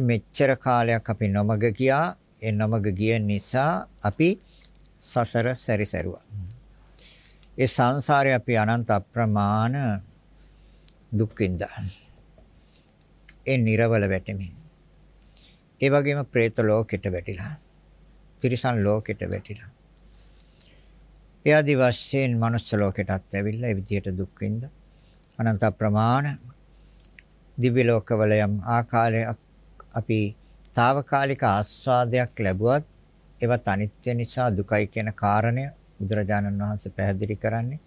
මෙච්චර කාලයක් අපි නොමග ගියා. ඒ නොමග ගිය නිසා අපි සසර සැරිසරුවා. ඒ සංසාරේ අපි අනන්ත අප්‍රමාණ දුක් විඳා. ඒ නිර්වල වැටෙමින්. ඒ වගේම പ്രേත ලෝකෙට වැටිලා. තිරිසන් ලෝකෙට වැටිලා. ඒ ආදි වශයෙන් මනුස්ස ලෝකෙටත් ඇවිල්ලා ඒ විදියට දුක් විඳ අනන්ත ප්‍රමාණ දිව්‍ය ලෝකවල යම් ආකාරයක් අපි తాවකාලික ආස්වාදයක් ලැබුවත් ඒවත් අනිත්‍ය නිසා දුකයි කියන කාරණය බුදුරජාණන් වහන්සේ පැහැදිලි කරන්නේ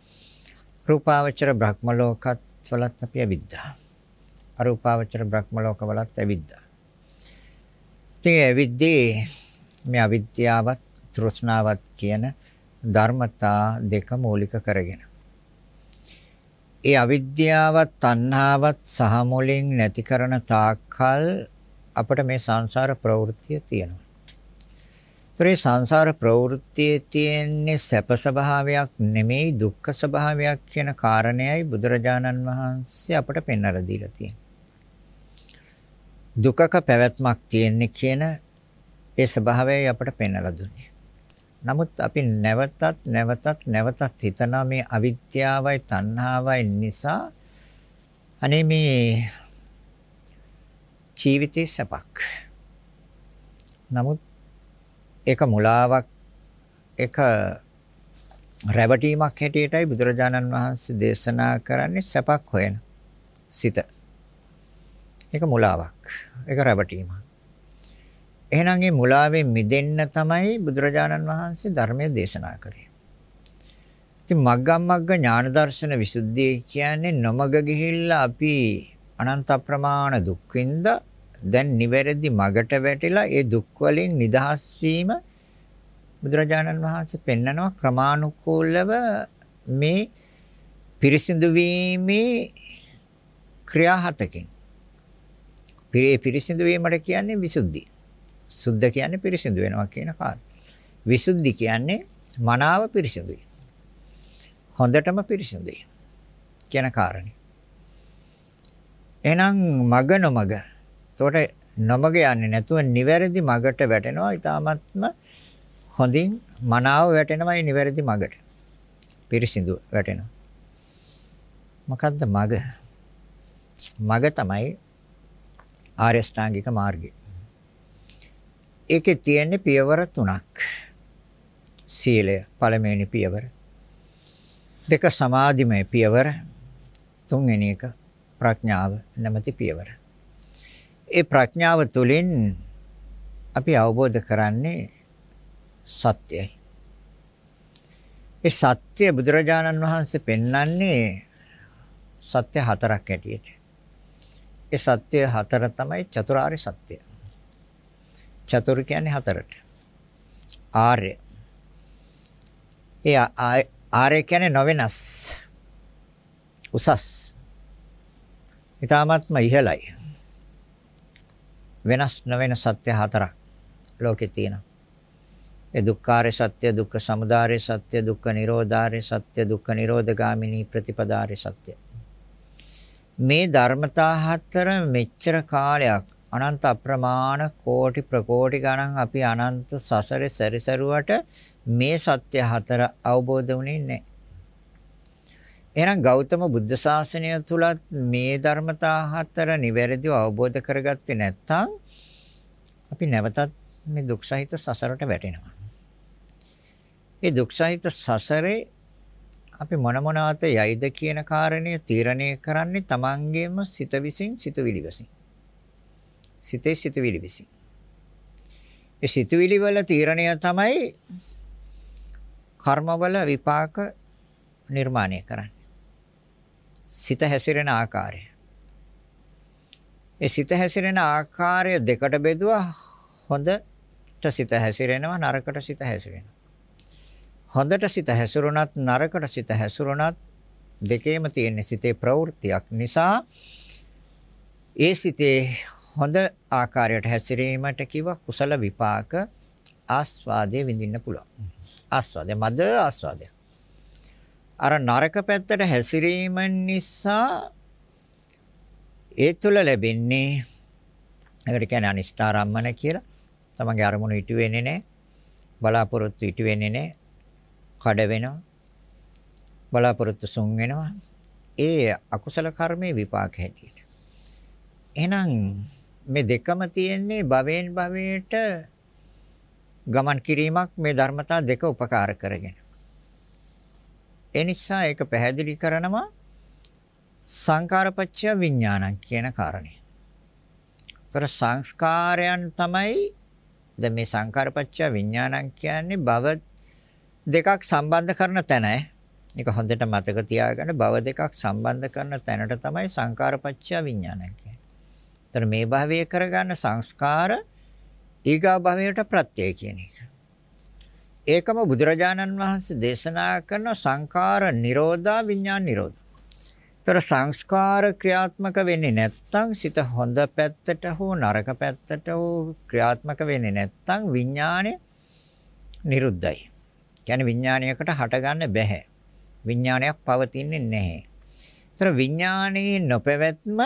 රූපාවචර බ්‍රහ්ම ලෝකත් වලත් අපි ඇවිද්දා. අරූපාවචර බ්‍රහ්ම ලෝකවලත් ඇවිද්දා. ඉතින් ඇවිද්දී මේ අවිද්‍යාවත් තෘෂ්ණාවත් කියන ධර්මතා දෙක මූලික කරගෙන. ඒ අවිද්‍යාවත් තණ්හාවත් සහ මුලින් නැති කරන තාක්කල් අපිට මේ සංසාර ප්‍රවෘත්තිය තියෙනවා. ඒතරේ සංසාර ප්‍රවෘත්තියේ තියෙන්නේ සැප ස්වභාවයක් නෙමෙයි දුක්ඛ ස්වභාවයක් කියන කාරණයයි බුදුරජාණන් වහන්සේ අපට පෙන්වලා දීලා තියෙන්නේ. දුකක පැවැත්මක් තියෙන්නේ කියන ඒ ස්වභාවයයි අපට පෙන්වලා දුන්නේ. නමුත් අපි නැවතත් නැවතත් නැවතත් හිතනවා මේ අවිද්‍යාවයි තණ්හාවයි නිසා අනේ මේ ජීවිතේ සපක්. නමුත් ඒක මුලාවක් ඒක රැවටීමක් හැටියටයි බුදුරජාණන් වහන්සේ දේශනා කරන්නේ සපක් හොයන සිත. ඒක මුලාවක්. ඒක රැවටීමක්. එහෙනම් මේ මුලාවෙන් මිදෙන්න තමයි බුදුරජාණන් වහන්සේ ධර්මයේ දේශනා කරේ. ඉතින් මග්ගම් මග්ග ඥාන දර්ශන විසුද්ධිය කියන්නේ නොමග ගිහිල්ලා අපි අනන්ත ප්‍රමාණ දුක් විඳ දැන් නිවැරදි මගට වැටිලා ඒ දුක් වලින් නිදහස් වීම බුදුරජාණන් වහන්සේ පෙන්නනවා ක්‍රමානුකූලව මේ පිරිසිදු වීමේ ක්‍රියා හතකින්. පිරිසිදු වීමට කියන්නේ විසුද්ධිය. සුද්ධ කියන්නේ පිරිසිදු වෙනවා කියන කාරණා. විසුද්ධි කියන්නේ මනාව පිරිසිදුයි. හොඳටම පිරිසිදුයි කියන කාරණේ. එහෙනම් මග නොමග. එතකොට නොමග යන්නේ නැතුව නිවැරදි මගට වැටෙනවා. ඊටාත්ම හොඳින් මනාව වැටෙනවායි නිවැරදි මගට. පිරිසිදු වැටෙනවා. මොකද්ද මග? මග තමයි ආර්ය ශ්‍රාංගික මාර්ගය. ඒකේ තියෙන්නේ පියවර තුනක්. සීලය පළවෙනි පියවර. දෙක සමාධිමය පියවර. තුන්වෙනි එක ප්‍රඥාව නැමැති පියවර. ඒ ප්‍රඥාව තුළින් අපි අවබෝධ කරන්නේ සත්‍යයි. ඒ සත්‍ය බුදුරජාණන් වහන්සේ පෙන්වන්නේ සත්‍ය හතරක් ඇටියෙට. ඒ සත්‍ය හතර තමයි චතුරාර්ය සත්‍යය. චතුර කියන්නේ හතරට. ආර්ය. ඒ ආර්ය කියන්නේ නොවෙනස්. උසස්. ඊටාත්ම ඉහළයි. වෙනස් නොවන සත්‍ය හතරක් ලෝකේ තියෙනවා. ඒ දුක්ඛාරය සත්‍ය, දුක්ඛ සමුදාය සත්‍ය, දුක්ඛ නිරෝධාරය සත්‍ය, දුක්ඛ නිරෝධගාමිනී ප්‍රතිපදාරය සත්‍ය. මේ ධර්මතා හතර මෙච්චර කාලයක් අනන්ත අප්‍රමාණ කෝටි ප්‍රකෝටි ගණන් අපි අනන්ත සසරේ සැරිසරුවට මේ සත්‍ය හතර අවබෝධ වුණේ නැහැ. එහෙනම් ගෞතම බුද්ධ ශාසනය තුලත් මේ ධර්මතා හතර නිවැරදිව අවබෝධ කරගත්තේ නැත්නම් අපි නැවතත් මේ දුක් සහිත සසරට වැටෙනවා. ඒ දුක් සහිත සසරේ අපි මොන මොනවාත යයිද කියන කාරණය තීරණය කරන්නේ තමන්ගේම සිත විසින් සිත විලිවසින්. සිතේ සිතුවිලි විසින්. ඒ සිතුවිලි වල තීරණය තමයි කර්මවල විපාක නිර්මාණය කරන්නේ. සිත හැසිරෙන ආකාරය. ඒ සිත හැසිරෙන ආකාරය දෙකට බෙදුවා හොඳට සිත හැසිරෙනවා නරකට සිත හැසිරෙනවා. හොඳට සිත හැසිරුණත් නරකට සිත හැසිරුණත් දෙකේම තියෙන සිතේ ප්‍රවෘත්තියක් නිසා ඒ සිතේ හොඳ ආකාරයට හැසිරීමට කිව්ව කුසල විපාක ආස්වාදයේ විඳින්න පුළුවන්. ආස්වාදය මද ආස්වාදය. අර නරක පැත්තට හැසිරීම නිසා ඒ තුළ ලැබෙන්නේ ඒකට කියන්නේ අනිෂ්ඨාරම්මන කියලා. තමන්ගේ අරමුණු ඉටු වෙන්නේ නැහැ. බලාපොරොත්තු ඉටු වෙන්නේ නැහැ. කඩ වෙනවා. බලාපොරොත්තු සුන් වෙනවා. ඒ අකුසල කර්මයේ විපාක හැටියට. එහෙනම් මේ දෙකම තියෙන්නේ භවෙන් භවයට ගමන් කිරීමක් මේ ධර්මතා දෙක උපකාර කරගෙන. ඒ නිසා ඒක පැහැදිලි කරනවා සංකාරපච්චය විඥානං කියන කාරණය. ତර සංස්කාරයන් තමයි දැන් මේ සංකාරපච්චය විඥානං කියන්නේ භව දෙකක් සම්බන්ධ කරන තැන. ඒක හොඳට මතක තියාගන්න භව දෙකක් සම්බන්ධ කරන තැනට තමයි සංකාරපච්චය විඥානං කියන්නේ. ତර මේ භවයේ කරගන්න සංස්කාර ඊගා භවයට ප්‍රත්‍යය කියන එක. ඒකම බුදුරජාණන් වහන්සේ දේශනා කරන සංඛාර නිරෝධා විඥාන නිරෝධ. ඒතර සංස්කාර ක්‍රියාත්මක වෙන්නේ නැත්නම් සිත හොඳ පැත්තට හෝ නරක පැත්තට හෝ ක්‍රියාත්මක වෙන්නේ නැත්නම් විඥානය නිරුද්ධයි. කියන්නේ විඥානයකට හටගන්න බැහැ. විඥානයක් පවතින්නේ නැහැ. ඒතර විඥානයේ නොපැවැත්ම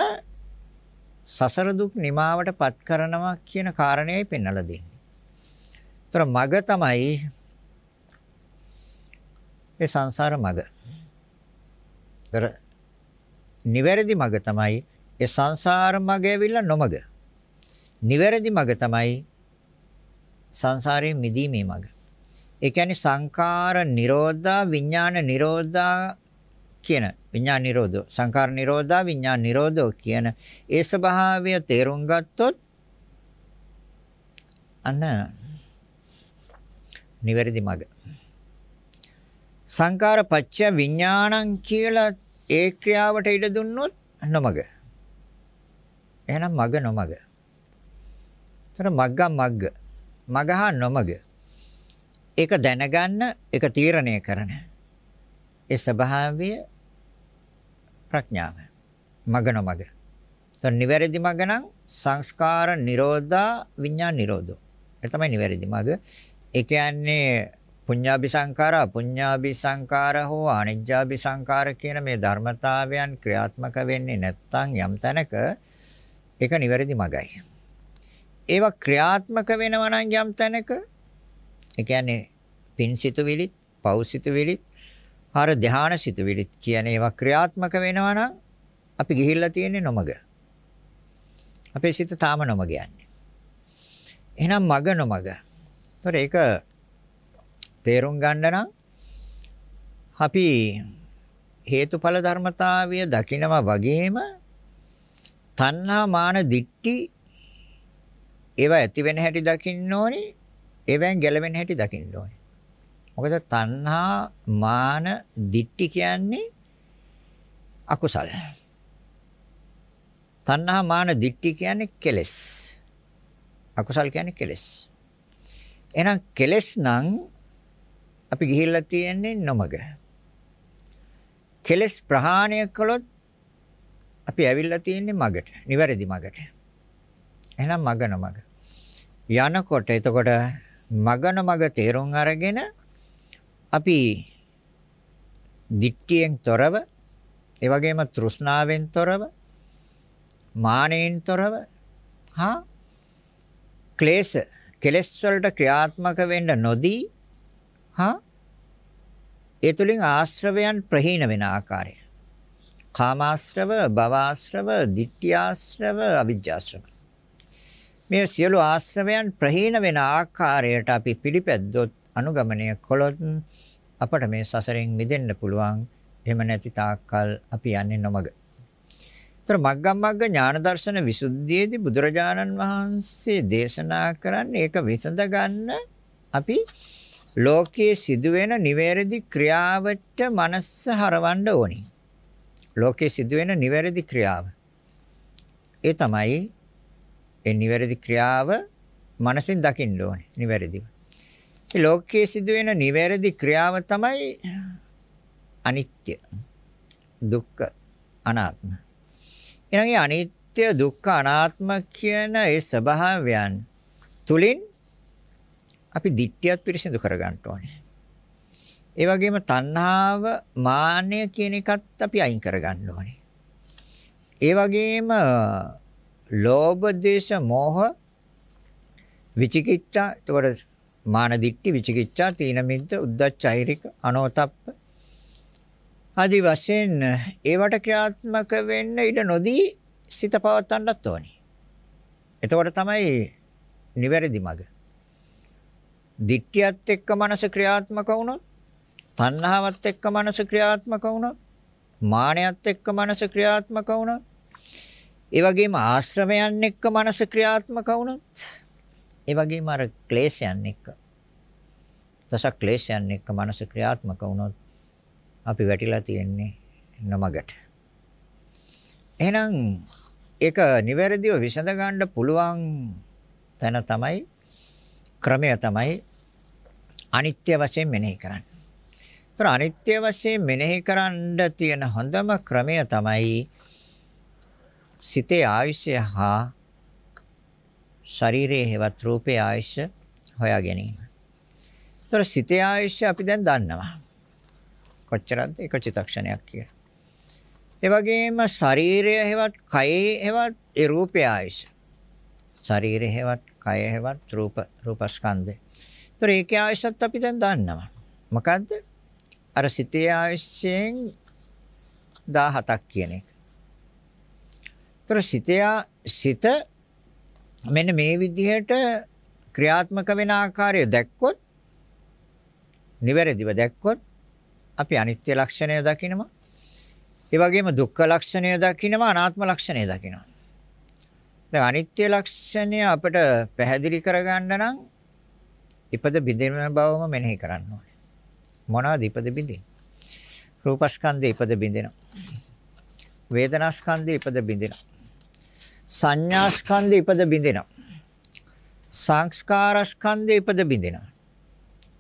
සසර දුක් නිමාවටපත් කරනවා කියන කාරණේයි පෙන්වලා දෙන්නේ. ඒතර මග තමයි ඒ සංසාර මග. ତර නිවැරදි මග තමයි ඒ සංසාර මග ඇවිල්ලා නොමග. නිවැරදි මග තමයි සංසාරයෙන් මිදීමේ මග. ඒ කියන්නේ සංකාර නිරෝධා විඥාන නිරෝධා කියන විඥාන නිරෝධෝ සංකාර නිරෝධා විඥාන නිරෝධෝ කියන ඒ ස්වභාවය තේරුම් ගත්තොත් අන්න නිවැරදි මග සංකාර පච්චය විඥානං කියලා ඒ ක්‍රියාවට ඉඩ දුන්නොත් නොමග. එහෙනම් මග නොමග. ତර මග්ග මග්ග. මග හා නොමග. ඒක දැනගන්න, ඒක තීරණය කරන. ඒ ස්වභාවය ප්‍රඥාව. මග නොමග. තර නිවැරදි මග නම් සංස්කාර නිරෝධා විඥාන නිරෝධෝ. ඒ තමයි නිවැරදි මග. ඒ කියන්නේ පුඤ්ඤාභි සංඛාර අපුඤ්ඤාභි සංඛාර හෝ අනිජ්ජාභි සංඛාර කියන මේ ධර්මතාවයන් ක්‍රියාත්මක වෙන්නේ නැත්නම් යම් තැනක ඒක නිවැරදි මගයි. ඒවා ක්‍රියාත්මක වෙනවා නම් යම් තැනක ඒ කියන්නේ පින්සිතුවිලිත් පෞසිතුවිලිත් ආර ධානසිතුවිලිත් කියන ඒවා ක්‍රියාත්මක වෙනවා නම් අපි ගිහිල්ලා තියෙන්නේ නොමග. අපේ සිත තාම නොමග යන්නේ. එහෙනම් මග නොමග. ඒතර ඒක තේරුම් ගන්න නම් අපි හේතුඵල ධර්මතාවය දකිනවා වගේම තණ්හා මාන දිට්ටි ඒවා ඇති වෙන හැටි දකින්න ඕනේ ඒවෙන් ගැලවෙන හැටි දකින්න ඕනේ. මොකද තණ්හා මාන දිට්ටි කියන්නේ අකුසල. තණ්හා මාන දිට්ටි කියන්නේ කෙලෙස්. අකුසල් කියන්නේ කෙලෙස්. එහෙනම් කෙලෙස් නම් අපි ගිහිල්ලා තියෙන්නේ නොමග. කෙලස් ප්‍රහාණය කළොත් අපි ඇවිල්ලා තියෙන්නේ මගට, නිවැරදි මගට. එහෙනම් මග නොමග. යනකොට එතකොට මග නොමග තේරුම් අරගෙන අපි දික්තියෙන් තොරව ඒ වගේම තෘෂ්ණාවෙන් තොරව මානෙන් තොරව හා ක්ලේශ කෙලස් වලට ක්‍රියාත්මක වෙන්න නොදී හා ඒ තුලින් ආශ්‍රවයන් ප්‍රහීන වෙන ආකාරය. කාමාශ්‍රව, භවආශ්‍රව, ditthියාශ්‍රව, අවිජ්ජාශ්‍රව. මේ සියලු ආශ්‍රවයන් ප්‍රහීන වෙන ආකාරයට අපි පිළිපැද්දොත් අනුගමනය කළොත් අපට මේ සසරෙන් මිදෙන්න පුළුවන්. එහෙම නැති තාක්කල් අපි යන්නේ නොමග. ତර මග්ගමග්ග ඥාන දර්ශන විසුද්ධියේදී බුදුරජාණන් වහන්සේ දේශනා කරන්නේ ඒක විසඳ ගන්න අපි ලෝකයේ සිදුවෙන නිවැරදි ක්‍රියාවට මනස හරවන්න ඕනි. ලෝකයේ සිදුවෙන නිවැරදි ක්‍රියාව. ඒ තමයි ඒ නිවැරදි ක්‍රියාව මනසින් දකින්න ඕනේ නිවැරදිව. ඒ ලෝකයේ සිදුවෙන නිවැරදි ක්‍රියාව තමයි අනිත්‍ය, දුක්ඛ, අනාත්ම. එහෙනම් අනිත්‍ය, දුක්ඛ, අනාත්ම කියන ඒ ස්වභාවයන් තුලින් අපි දිට්ඨියත් පිරිසිදු කරගන්න ඕනේ. ඒ වගේම තණ්හාව, මාන්නය කියන එකත් අපි අයින් කරගන්න ඕනේ. ඒ වගේම ලෝභ, දේශ, මෝහ, විචිකිච්ඡා, එතකොට මාන දිට්ඨි, විචිකිච්ඡා, තීන මිද්ද, උද්ධච්ච, අහිරික, අනෝතප්ප ආදි වශයෙන් ඒවට ක්‍රියාත්මක වෙන්න ඉඩ නොදී සිත පවත්වන්නත් ඕනේ. එතකොට තමයි නිවැරදි මඟ. දිට්ඨියත් එක්ක මනස ක්‍රියාත්මක වුණොත්, තණ්හාවත් එක්ක මනස ක්‍රියාත්මක වුණොත්, මානයත් එක්ක මනස ක්‍රියාත්මක වුණොත්, ඒ වගේම ආශ්‍රමයන් එක්ක මනස ක්‍රියාත්මක වුණොත්, ඒ වගේම අර ක්ලේශයන් එක්ක දස ක්ලේශයන් එක්ක මනස ක්‍රියාත්මක වුණොත් අපි වැටිලා තියෙන්නේ නමකට. එහෙනම් ඒක නිවැරදිව විසඳ ගන්න පුළුවන් තැන තමයි ක්‍රමය තමයි අනිත්‍ය වශයෙන් මෙනෙහි කරන්නේ. ඒතර අනිත්‍ය වශයෙන් මෙනෙහි කරන්න තියෙන හොඳම ක්‍රමය තමයි සිතේ ආයුෂය හා ශරීරයේ හේවත් රූපේ ආයුෂ හොයා ගැනීම. ඒතර සිතේ ආයුෂ අපි දැන් දන්නවා. කොච්චරද එක චිතක්ෂණයක් කියලා. ඒ වගේම ශරීරය හේවත් කයේ හේවත් ඒ රූපය ආයුෂ. ශරීරය හේවත් කය හේවත් රූප රූපස්කන්ධය. ඒතර ඒකේ ආයුෂත් අපි දැන් දන්නවා. මොකද්ද? අර සිතේ ආයුෂයෙන් 17ක් කියන එක. ඒතර සිතේ සිත මෙන්න මේ විදිහට ක්‍රියාත්මක වෙන ආකාරය දැක්කොත් නිවැරදිව දැක්කොත් අපි අනිත්‍ය ලක්ෂණය දකිනවා. ඒ වගේම දුක්ඛ ලක්ෂණය දකිනවා අනාත්ම ලක්ෂණය දකිනවා. දැන් අනිත්‍ය ලක්ෂණය අපිට පැහැදිලි කරගන්න නම් ඉපද බිඳෙන බවම මෙනෙහි කරන්න ඕනේ. මොනවද ඉපද බිඳින්නේ? රූපස්කන්ධය ඉපද බිඳිනවා. වේදනාස්කන්ධය ඉපද බිඳිනවා. සංඥාස්කන්ධය ඉපද බිඳිනවා. සංස්කාරස්කන්ධය ඉපද බිඳිනවා.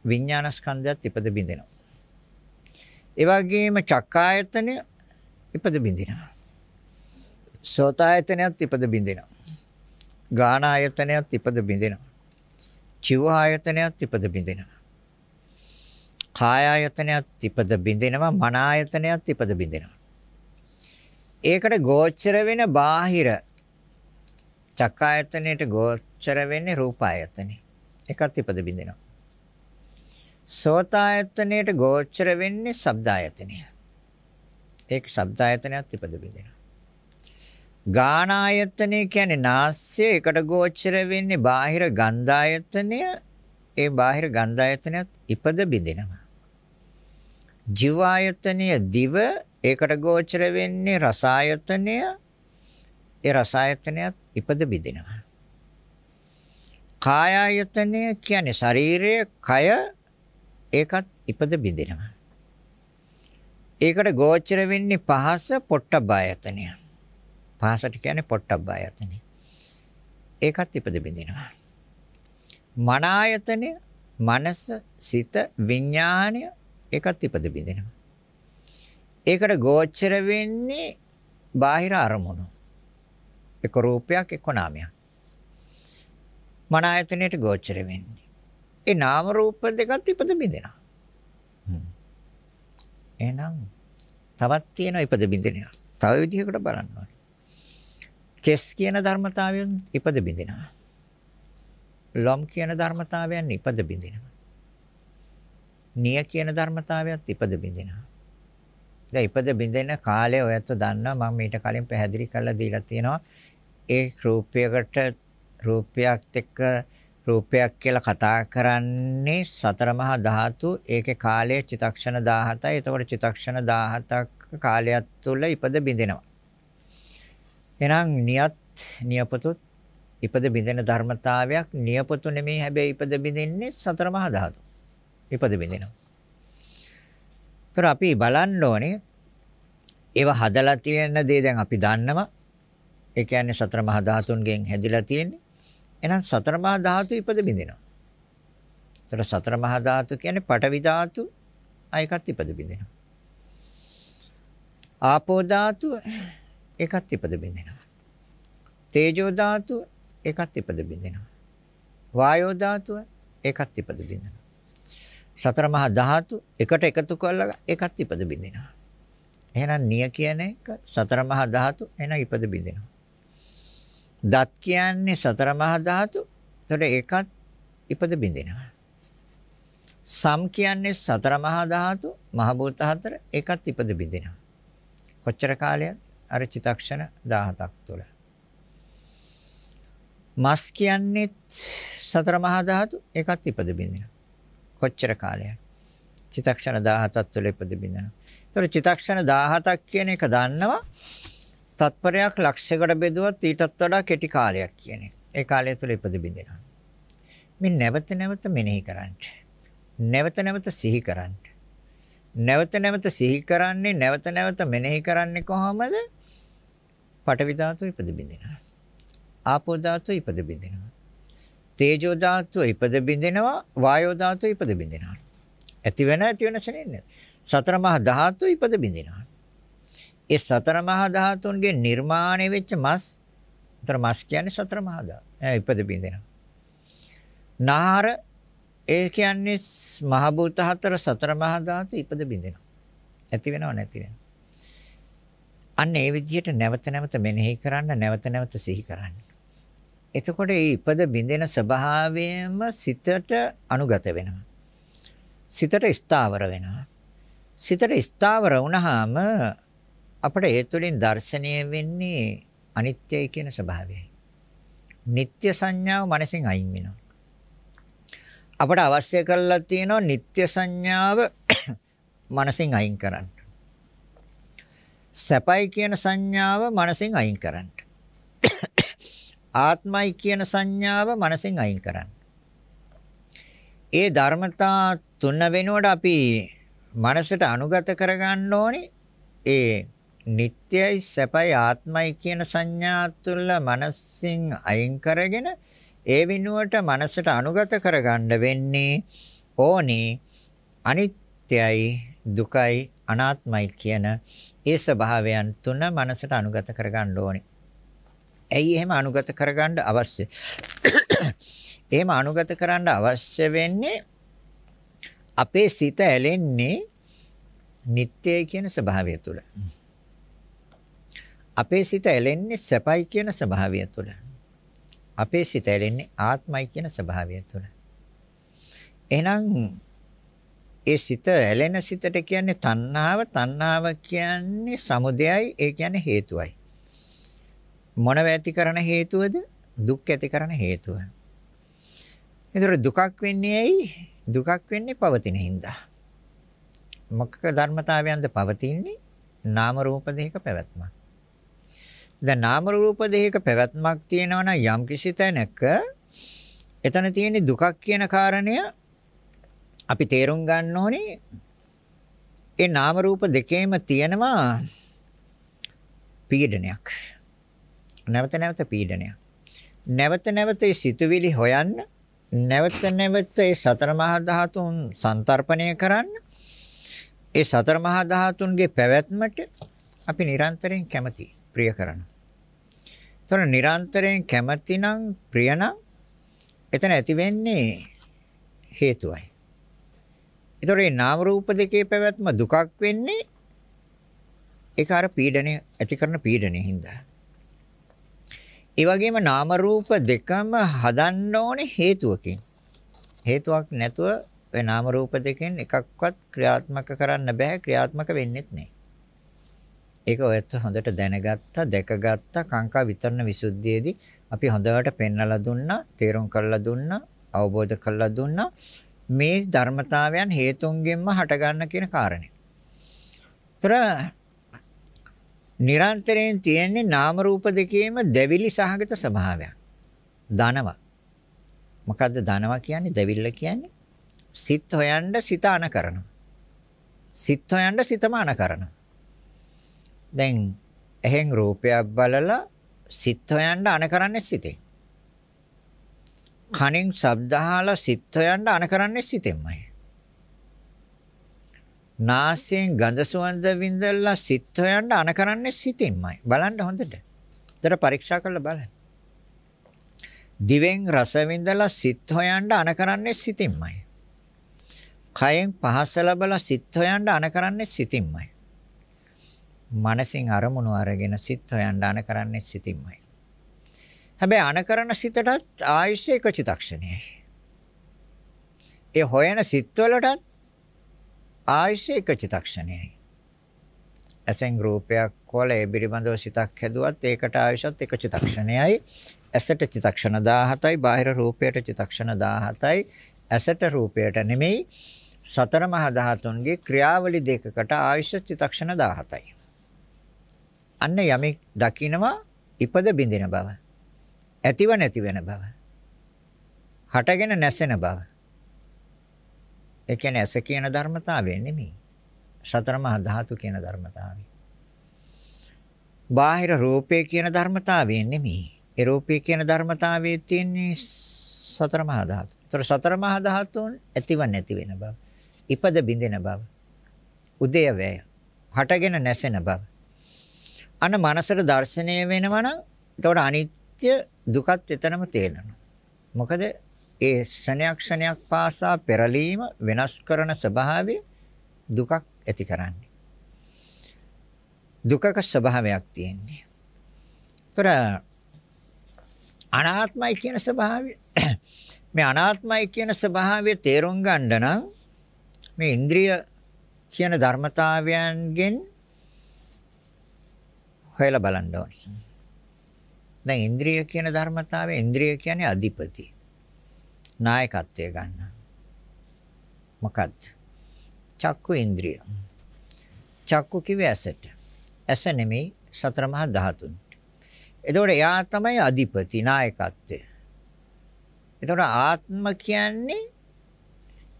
විඥානස්කන්ධයත් ඉපද බිඳිනවා. ඒ වගේම චක්කායතනය ඉපද බින්දිනවා. සෝතායතනයත් ඉපද බින්දිනවා. ගාන ආයතනයත් ඉපද බින්දිනවා. චිව ආයතනයත් ඉපද බින්දිනවා. කාය ආයතනයත් ඉපද බින්දිනවා. මන ආයතනයත් ඉපද බින්දිනවා. ඒකට ගෝචර වෙන බාහිර චක්කායතනයට ගෝචර වෙන්නේ රූප ආයතනෙ. එකත් ඉපද බින්දිනවා. සෝතායතනයට ගෝචර වෙන්නේ ශබ්දායතනය. ඒක ශබ්දායතනයත් ඉපද බින්දිනවා. ගානායතනය කියන්නේ නාස්‍ය එකට ගෝචර වෙන්නේ බාහිර ගන්ධායතනය ඒ බාහිර ගන්ධායතනයත් ඉපද බින්දිනවා. ජීවායතනය දිව ඒකට ගෝචර වෙන්නේ රසායතනය ඒ රසායතනයත් ඉපද බින්දිනවා. කායායතනය කියන්නේ ශරීරය කය ඒකත් ඉපද බිඳිනවා. ඒකට ගෝචර වෙන්නේ පහස පොට්ටබ්බායතනය. පහසට කියන්නේ පොට්ටබ්බායතනය. ඒකත් ඉපද බිඳිනවා. මන ආයතනය, මනස, සිත, විඥානය ඒකත් ඉපද බිඳිනවා. ඒකට ගෝචර වෙන්නේ බාහිර අරමුණු. එක රූපයක් එක්ක නාමයක්. මන ආයතනයට ගෝචර වෙන්නේ ඒ නාම රූප දෙකත් ඉපද බින්දෙනවා. එහෙනම් තවත් තියෙනවා ඉපද බින්දෙනවා. තව විදිහකට බලන්න ඕනේ. කෙස් කියන ධර්මතාවයෙන් ඉපද බින්දෙනවා. ලොම් කියන ධර්මතාවයෙන් ඉපද බින්දෙනවා. නිය කියන ධර්මතාවයත් ඉපද බින්දෙනවා. දැන් ඉපද බින්දෙන කාලය ඔයත් දන්නවා මම ඊට කලින් පැහැදිලි කරලා දීලා තියෙනවා. ඒ රූපයකට රූපයක් එක්ක රූපයක් කියලා කතා කරන්නේ සතර මහා ධාතු ඒකේ කාලය චිතක්ෂණ 17යි. එතකොට චිතක්ෂණ 17ක කාලයක් තුල ඉපද බිඳෙනවා. එහෙනම් නියත් නියපොතුත් ඉපද බිඳෙන ධර්මතාවයක් නියපොතු නෙමෙයි හැබැයි ඉපද බිඳින්නේ සතර මහා ධාතු. ඉපද බිඳිනවා. ඒතර අපි බලන්න ඕනේ ඒව හදලා තියෙන දේ දැන් අපි දන්නවා. ඒ කියන්නේ සතර මහා ධාතුන්ගෙන් හැදිලා තියෙන්නේ. එහෙනම් සතර මහා ධාතු ඉපද බින්දිනවා. ඒතර සතර මහා ධාතු කියන්නේ පඨවි ධාතු අයකත් ඉපද බින්දිනවා. ආපෝ ධාතු ඒකත් ඉපද බින්දිනවා. තේජෝ ධාතු ඒකත් ඉපද බින්දිනවා. වායෝ ධාතුව ඒකත් ඉපද බින්දිනවා. සතර මහා ධාතු එකට එකතු කරලා ඒකත් ඉපද බින්දිනවා. එහෙනම් නිය කියන එක සතර මහා ධාතු එන ඉපද බින්දිනවා. දත් කියන්නේ සතර මහා ධාතු. ඒතර ඒකත් ඉපද බින්දිනවා. සම් කියන්නේ සතර මහා ධාතු මහ භූත හතර ඒකත් ඉපද බින්දිනවා. කොච්චර කාලයක්? අර චිතක්ෂණ 17ක් තුළ. මස් කියන්නේ සතර මහා ධාතු ඒකත් ඉපද බින්දිනවා. කොච්චර කාලයක්? චිතක්ෂණ 17ක් තුළ ඉපද බින්දිනවා. ඒතර චිතක්ෂණ 17ක් කියන එක දන්නවා. තත්පරයක් ලක්ෂයකට බෙදුවත් ඊටත් වඩා කෙටි කාලයක් කියන එක. ඒ කාලය තුළ ඉපද බින්දිනවා. මේ නැවත නැවත මෙනෙහි කරන්න. නැවත නැවත සිහි කරන්න. නැවත නැවත සිහි කරන්නේ නැවත නැවත මෙනෙහි කරන්නේ කොහොමද? පඨවි ධාතුව ඉපද බින්දිනවා. ආපෝ ධාතුව ඉපද බින්දිනවා. තේජෝ ධාතුව ඉපද බින්දිනවා. වායෝ ධාතුව ඉපද බින්දිනවා. ඇති වෙන ඇති වෙන සෙනෙන්නේ. සතර මහා ධාතුව ඉපද බින්දිනවා. ඒ සතර මහා ධාතුන්ගේ නිර්මාණය වෙච්ච මස්. උතර මස් කියන්නේ සතර මහා ධාතු. ඉපද බින්දිනවා. නාර ඒ කියන්නේ මහ භූත හතර සතර මහා ධාතු ඉපද බින්දිනවා. ඇති වෙනව නැති වෙනව. අන්න ඒ විදිහට නැවත නැවත මෙනෙහි කරන්න නැවත නැවත සිහි කරන්න. එතකොට මේ ඉපද බිඳෙන ස්වභාවයම සිතට අනුගත වෙනවා. සිතට ස්ථාවර වෙනවා. සිතට ස්ථාවර වුණාම අපිට ඒ තුළින් දැర్శණය වෙන්නේ අනිත්‍යයි කියන ස්වභාවයයි. නিত্য සංඥාව මනසින් අයින් වෙනවා. අපට අවශ්‍ය කරලා තියෙනවා නিত্য සංඥාව මනසින් අයින් කරන්න. සැපයි කියන සංඥාව මනසෙන් අයින් කරන්න. ආත්මයි කියන සංඥාව මනසෙන් අයින් කරන්න. ඒ ධර්මතා තුන වෙනුවට අපි මනසට අනුගත කරගන්න ඕනේ ඒ නිට්ටයයි සැපයි ආත්මයි කියන සංඥා තුළ මනසින් අයින් කරගෙන ඒ වෙනුවට මනසට අනුගත කරගන්න වෙන්නේ ඕනේ අනිත්‍යයි දුකයි අනාත්මයි කියන ඒ ස්වභාවයන් තුන මනසට අනුගත කරගන්න ඕනේ. ඇයි එහෙම අනුගත කරගන්න අවශ්‍ය? එහෙම අනුගත කරන්න අවශ්‍ය වෙන්නේ අපේ සිත ඇලෙන්නේ නිට්ටයයි කියන ස්වභාවය තුළ. අපේ සිත ඇලෙන්නේ සැපයි කියන ස්වභාවය තුළ. අපේ සිත ඇලෙන්නේ ආත්මයි කියන ස්වභාවය තුළ. එහෙනම් ඒ සිත ඇලෙන සිතට කියන්නේ තණ්හාව, තණ්හාව කියන්නේ සමුදයයි, ඒ කියන්නේ හේතුවයි. මොනව ඇති කරන හේතුවද? දුක් ඇති කරන හේතුව. ඒතර දුකක් වෙන්නේ ඇයි? දුකක් වෙන්නේ පවතින හින්දා. මොකක ධර්මතාවයන්ද පවතින්නේ? නාම රූප දෙක පැවැත්මක්. දැන් නාම රූප දෙක පැවැත්මක් තියෙනවා නම් යම් කිසි තැනක එතන තියෙන දුකක් කියන කාරණය අපි තේරුම් ගන්න ඕනේ ඒ නාම රූප දෙකේම තියෙනවා පීඩනයක් නැවත නැවත පීඩනයක් නැවත නැවත ඒ සිතුවිලි හොයන්න නැවත නැවත ඒ සතර මහා ධාතුන් සංතරපණය කරන්න ඒ සතර මහා ධාතුන්ගේ පැවැත්මට අපි නිරන්තරයෙන් කැමතියි ප්‍රිය කරනවා. ඒතර නිරන්තරයෙන් කැමති නම් ප්‍රිය නම් එතන ඇති වෙන්නේ හේතුවයි. ඒතර මේ නාම රූප දෙකේ පැවැත්ම දුකක් වෙන්නේ ඒක අර පීඩනය ඇති කරන පීඩනය හින්දා. ඒ වගේම නාම රූප දෙකම හදන්න ඕනේ හේතුවකින්. හේතුවක් නැතුව ඒ නාම රූප දෙකෙන් එකක්වත් ක්‍රියාත්මක කරන්න බෑ ක්‍රියාත්මක වෙන්නෙත් නෑ. ඒක ඔයත් හොඳට දැනගත්තා, දැකගත්තා කාංකා විතරන විසුද්ධියේදී අපි හොඳට පෙන්වලා දුන්නා, තේරුම් කරලා දුන්නා, අවබෝධ කරලා දුන්නා. මේ ධර්මතාවයන් හේතුන්ගෙන්ම හටගන්න කියන කාරණේ. ତර නිරන්තරයෙන් තියෙන්නේ නාම රූප දෙකේම දැවිලි සහගත ස්වභාවයක්. ධනව. මොකද්ද ධනව කියන්නේ? දැවිල්ල කියන්නේ? සිත් හොයන්න සිත අන කරනවා. සිත් හොයන්න සිතම අන කරනවා. දැන් එහෙන් රූපයක් බලලා සිත් හොයන්න අන කරන්නේ සිතෙන්. කනින් ශබ්ද අහලා සිත් හොයන්න අන කරන්නේ සිතෙන්මයි. නාසයෙන් ගඳ සුවඳ විඳලා සිත් හොයන්න අන කරන්නේ සිතෙන්මයි. බලන්න හොඳට. ඒතර පරීක්ෂා කරලා බලන්න. දිවෙන් රස විඳලා සිත් හොයන්න අන කරන්නේ සිතින්මයි. කයෙන් පහස ලැබලා සිත් හොයන්න අන කරන්නේ සිතින්මයි. මනසින් අරමුණු අරගෙන සිත් හොයන්න අන කරන්නේ සිතින්මයි. හැබැයි අනකරන සිතටත් ආයුෂ එක චිතක්ෂණයයි. ඒ හොයන සිත්වලටත් ආයුෂ එක චිතක්ෂණයයි. ඇසෙන් රූපයක් කොල ඒ පිළිබඳව සිතක් හැදුවත් ඒකට ආයුෂත් එක චිතක්ෂණයයි. ඇසට චිතක්ෂණ 17යි, බාහිර රූපයට චිතක්ෂණ 17යි. ඇසට රූපයට නෙමෙයි සතර මහා ධාතුන්ගේ ක්‍රියාවලි දෙකකට ආයුෂ චිතක්ෂණ 17යි. අන්න යමෙක් දකිනවා ඉපද බින්දින බව. ඇතිව නැති වෙන බව. හටගෙන නැසෙන බව. ඒ කියන්නේ ඇස කියන ධර්මතාවය නෙමෙයි. සතර මහා ධාතු කියන ධර්මතාවය. බාහිර රූපේ කියන ධර්මතාවය නෙමෙයි. ඒ රූපේ කියන ධර්මතාවයේ තියෙන්නේ සතර මහා ධාතු. ඒතර සතර මහා ධාතුන් ඇතිව නැති වෙන බව. ඉපද බින්දෙන බව. උදය වේය. හටගෙන නැසෙන බව. අන්න මනසට දැర్శණය වෙනවා නම් එතකොට අනිත්‍ය දුකත් එතනම තේරෙනවා. මොකද ඒ ක්ෂණයක් ක්ෂණයක් පාසා පෙරලීම වෙනස් කරන ස්වභාවය දුකක් ඇති කරන්නේ. දුකක ස්වභාවයක් තියෙන්නේ. ඒතර අනාත්මයි කියන ස්වභාවය මේ අනාත්මයි කියන ස්වභාවය තේරුම් ගන්න නම් මේ ඉන්ද්‍රිය කියන ධර්මතාවයන්ගෙන් හොයලා බලන්න ඕනේ. දැන් ඉන්ද්‍රිය කියන ධර්මතාවය ඉන්ද්‍රිය කියන්නේ අධිපති. නායකත්වය ගන්න. මොකද්ද? චක්කු ඉන්ද්‍රිය. චක්කු කිව්වේ ඇසට. ඇස නෙමෙයි සතර මහා ධාතුන්ට. එතකොට එයා තමයි අධිපති නායකත්වය. එතකොට ආත්ම කියන්නේ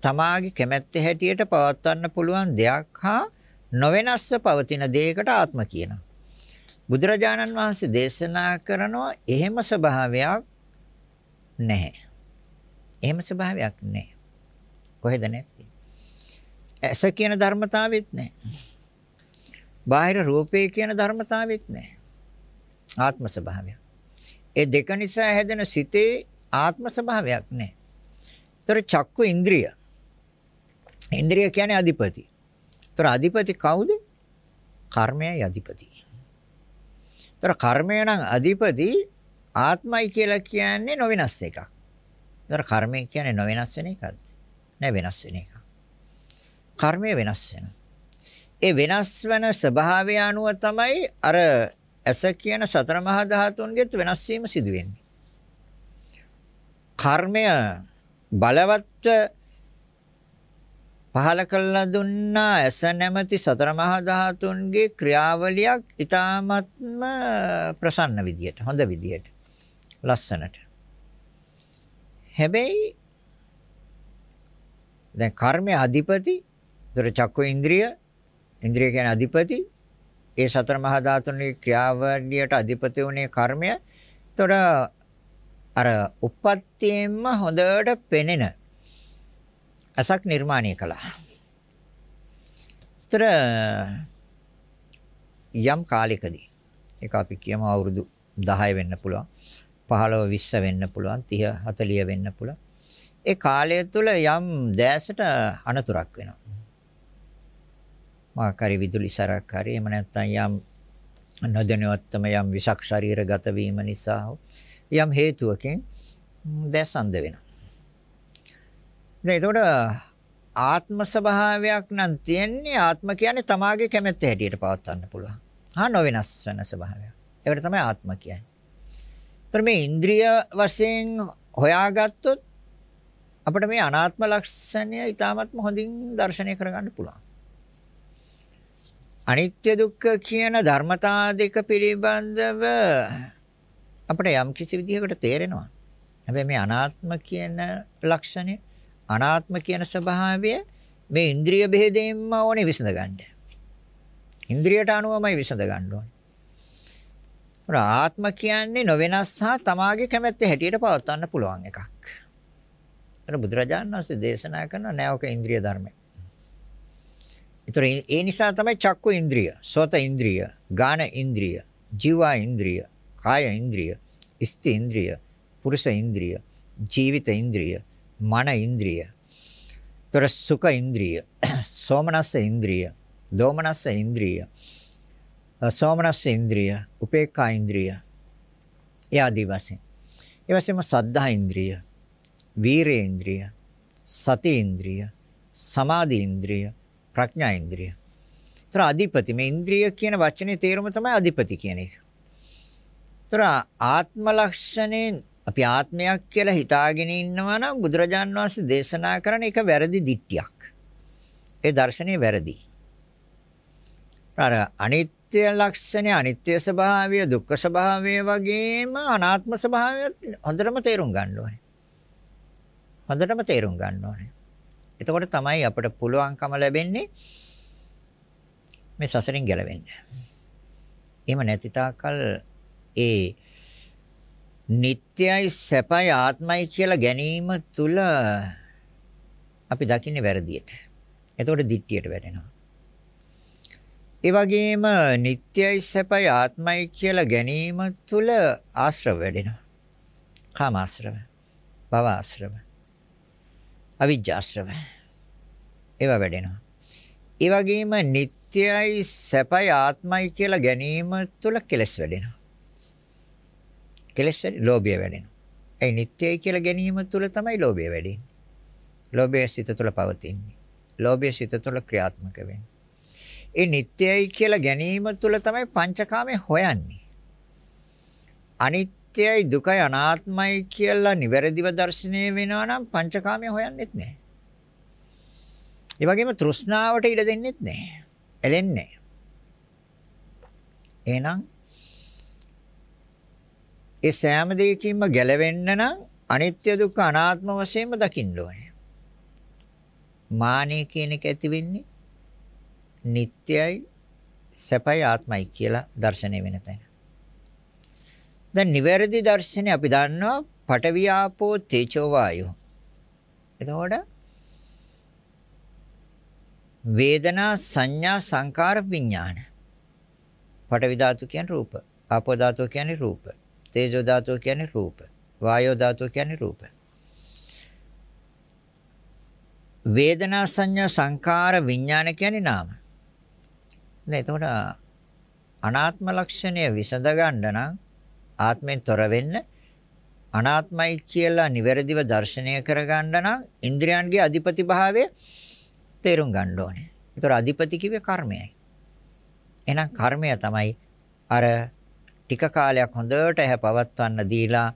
තමාගේ කැමැත්ත හැටියට පවත්වන්න පුළුවන් දෙයක් හා නොවෙනස්ව පවතින දෙයකට ආත්ම කියනවා. බුදුරජාණන් වහන්සේ දේශනා කරනවා එහෙම ස්වභාවයක් නැහැ. එහෙම ස්වභාවයක් නැහැ. කොහෙද නැත්තේ? ඇස කියන ධර්මතාවෙත් නැහැ. බාහිර රූපේ කියන ධර්මතාවෙත් නැහැ. ආත්ම ස්වභාවයක්. ඒ දෙක නිසා හැදෙන සිතේ ආත්ම ස්වභාවයක් නැහැ. ඒතර චක්කු ඉන්ද්‍රිය. ඉන්ද්‍රිය කියන්නේ අධිපති. ඒතර අධිපති කවුද? කර්මයයි අධිපති. ඒතර කර්මය නම් අධිපති ආත්මයි කියලා කියන්නේ නොවෙනස් එකක්. ඒතර කර්මය කියන්නේ නොවෙනස් වෙන එකක්ද? නෑ වෙනස් වෙන එකක්. කර්මය වෙනස් වෙනවා. ඒ වෙනස් වෙන ස්වභාවය අනුව තමයි අර ඇස කියන සතර මහා ධාතුන්ගෙත් වෙනස් වීම සිදු වෙන්නේ. කර්මය බලවත් පහල කළා දුන්නා. ඇස නැමැති සතර මහා ධාතුන්ගේ ක්‍රියාවලියක් ඊ타ත්ම ප්‍රසන්න විදියට හොඳ විදියට ලස්සනට. හැබැයි දැන් කර්මයේ අධිපති දර චක්ක ඉන්ද්‍රිය ඉන්ද්‍රිය කියන්නේ අධිපති. ඒ සතර මහා ධාතුන්ගේ ක්‍රියාවලියට අධිපති වුණේ කර්මය. ඒතොර අර උප්පත්තියෙන්ම හොඳට පෙනෙන අසක් නිර්මාණය කළා. ඒතර යම් කාලයකදී ඒක අපි කියමු අවුරුදු 10 වෙන්න පුළුවන් 15 20 වෙන්න පුළුවන් 30 40 වෙන්න පුළුවන් ඒ කාලය තුල යම් දැසට අනතුරක් වෙනවා මාකාරි විදුලි සරක් හරි එහෙම නැත්නම් යම් නොදැනුවත්වම යම් විෂක් ශරීරගත වීම නිසා යම් හේතුවකින් දැසන්ද වෙනවා. දැන් ඒතකොට ආත්ම ස්වභාවයක් නම් තියෙන්නේ ආත්ම කියන්නේ තමාගේ කැමැත්ත හැටියට පවත්වන්න පුළුවන්. හා නොවෙනස් වෙන ස්වභාවයක්. ඒකට තමයි ආත්ම කියන්නේ. ඒතර මේ ඉන්ද්‍රිය වශයෙන් හොයාගත්තොත් අපිට මේ අනාත්ම ලක්ෂණය ඊටාත්ම හොඳින් දර්ශනය කරගන්න පුළුවන්. අනිත්‍ය දුක්ඛ කියන ධර්මතා දෙක පිළිබඳව අපිට යම් කිසි විදිහකට තේරෙනවා. හැබැයි මේ අනාත්ම කියන ලක්ෂණය අනාත්ම කියන ස්වභාවය මේ ඉන්ද්‍රිය බෙහෙදෙන්ම ඕනේ විසඳ ගන්න. ඉන්ද්‍රියට අනුවමයි විසඳ ගන්න ඕනේ. ආත්ම කියන්නේ නොවෙනස් හා තමාගේ කැමැත්ත හැටියට පවත්වන්න පුළුවන් එකක්. අර බුදුරජාණන් වහන්සේ දේශනා කරන නෑවක ඉන්ද්‍රිය ධර්මය. ඒතර ඒ නිසා තමයි චක්කු ඉන්ද්‍රිය, සෝත ඉන්ද්‍රිය, ගාන ඉන්ද්‍රිය, ජීවා ඉන්ද්‍රිය, කාය ඉන්ද්‍රිය, ස්ති ඉන්ද්‍රිය, පුරුෂ ඉන්ද්‍රිය, ජීවිත ඉන්ද්‍රිය, මන ඉන්ද්‍රිය. ඒතර සුඛ ඉන්ද්‍රිය, සෝමනස්ස ඉන්ද්‍රිය, දෝමනස්ස ඉන්ද්‍රිය, සෝමනස්ස ඉන්ද්‍රිය, උපේක්ඛා ඉන්ද්‍රිය. ඒ ආදී වශයෙන්. ඒ වගේම සද්ධා ඉන්ද්‍රිය, වීරේ ඉන්ද්‍රිය, සති ඉන්ද්‍රිය, සමාධි ඉන්ද්‍රිය, ප්‍රඥා ඉන්ද්‍රිය. ତර අධිපති මේ ඉන්ද්‍රිය කියන වචනේ තේරුම තමයි අධිපති කියන එක. තර ආත්ම ලක්ෂණයෙන් අපි ආත්මයක් කියලා හිතාගෙන ඉන්නවා නම් බුදුරජාන් වහන්සේ දේශනා කරන එක වැරදි දිට්ටියක්. ඒ දර්ශනේ වැරදි. අර අනිත්‍ය ලක්ෂණය අනිත්‍ය ස්වභාවය දුක්ඛ ස්වභාවය වගේම අනාත්ම ස්වභාවය හොඳටම තේරුම් ගන්න ඕනේ. හොඳටම තේරුම් ගන්න ඕනේ. එතකොට තමයි අපිට පුළුවන්කම ලැබෙන්නේ මේ සසරින් ගැලවෙන්න. එහෙම නැති තාකල් ඒ නිට්ටයයි සැපයි ආත්මයි කියලා ගැනීම තුල අපි දකින්නේ වැරදියට. එතකොට දිට්ඨියට වැටෙනවා. ඒ වගේම නිට්ටයයි සැපයි ආත්මයි කියලා ගැනීම තුල ආශ්‍රව වැඩෙනවා. කාම ආශ්‍රව, භව ආශ්‍රව, අවිජ්ජාශ්‍රව. ඒවා වැඩෙනවා. ඒ වගේම නිට්ටයයි සැපයි ආත්මයි කියලා ගැනීම තුල කෙලස් වැඩෙනවා. කෙලස් වැඩි ලෝභය වැඩෙනවා. ඒ නිට්ටයයි කියලා ගැනීම තුල තමයි ලෝභය වැඩෙන්නේ. ලෝභය සිත තුළ පවතින්නේ. ලෝභය සිත තුළ ක්‍රියාත්මක වෙන්නේ. ඒ නිට්ටයයි කියලා ගැනීම තුළ තමයි පංචකාමය හොයන්නේ. අනිත්‍යයි දුකයි අනාත්මයි කියලා නිවැරදිව දැర్శණය වෙනවා නම් පංචකාමය හොයන්නෙත් නැහැ. ඒ වගේම තෘෂ්ණාවට ඉඩ දෙන්නෙත් නැහැ. එලෙන්නේ. එහෙනම් ඒ සෑම දෙයකින්ම ගැලවෙන්න නම් අනිත්‍ය දුක්ඛ අනාත්ම වශයෙන්ම දකින්න ඕනේ. මානෙ කියන එක ඇති වෙන්නේ නිට්ටයයි සැපයි ආත්මයි කියලා දර්ශනය වෙන තැන. දැන් නිවැරදි දර්ශනය අපි දන්නවා පඨවි ආපෝ තේජෝ වායෝ. එතකොට වේදනා සංඥා සංකාර විඥාන. පඨවි ධාතු කියන්නේ රූප. ආපෝ ධාතු කියන්නේ රූප. තේජෝ ධාතුව කියන්නේ රූප. වායෝ ධාතුව කියන්නේ රූප. වේදනා සංඥා සංකාර විඥාන කියන්නේ නාම. දැන් එතකොට අනාත්ම ලක්ෂණය විසඳ ගන්න නම් ආත්මෙන් තොර වෙන්න අනාත්මයි කියලා නිවැරදිව දර්ශනය කරගන්න නම් ඉන්ද්‍රයන්ගේ අධිපති භාවය තේරුම් ගන්න ඕනේ. ඒතර අධිපති කිව්වේ කර්මයයි. එහෙනම් කර්මය තමයි අර ටික කාලයක් හොඳට ඇහැ පවත්වන්න දීලා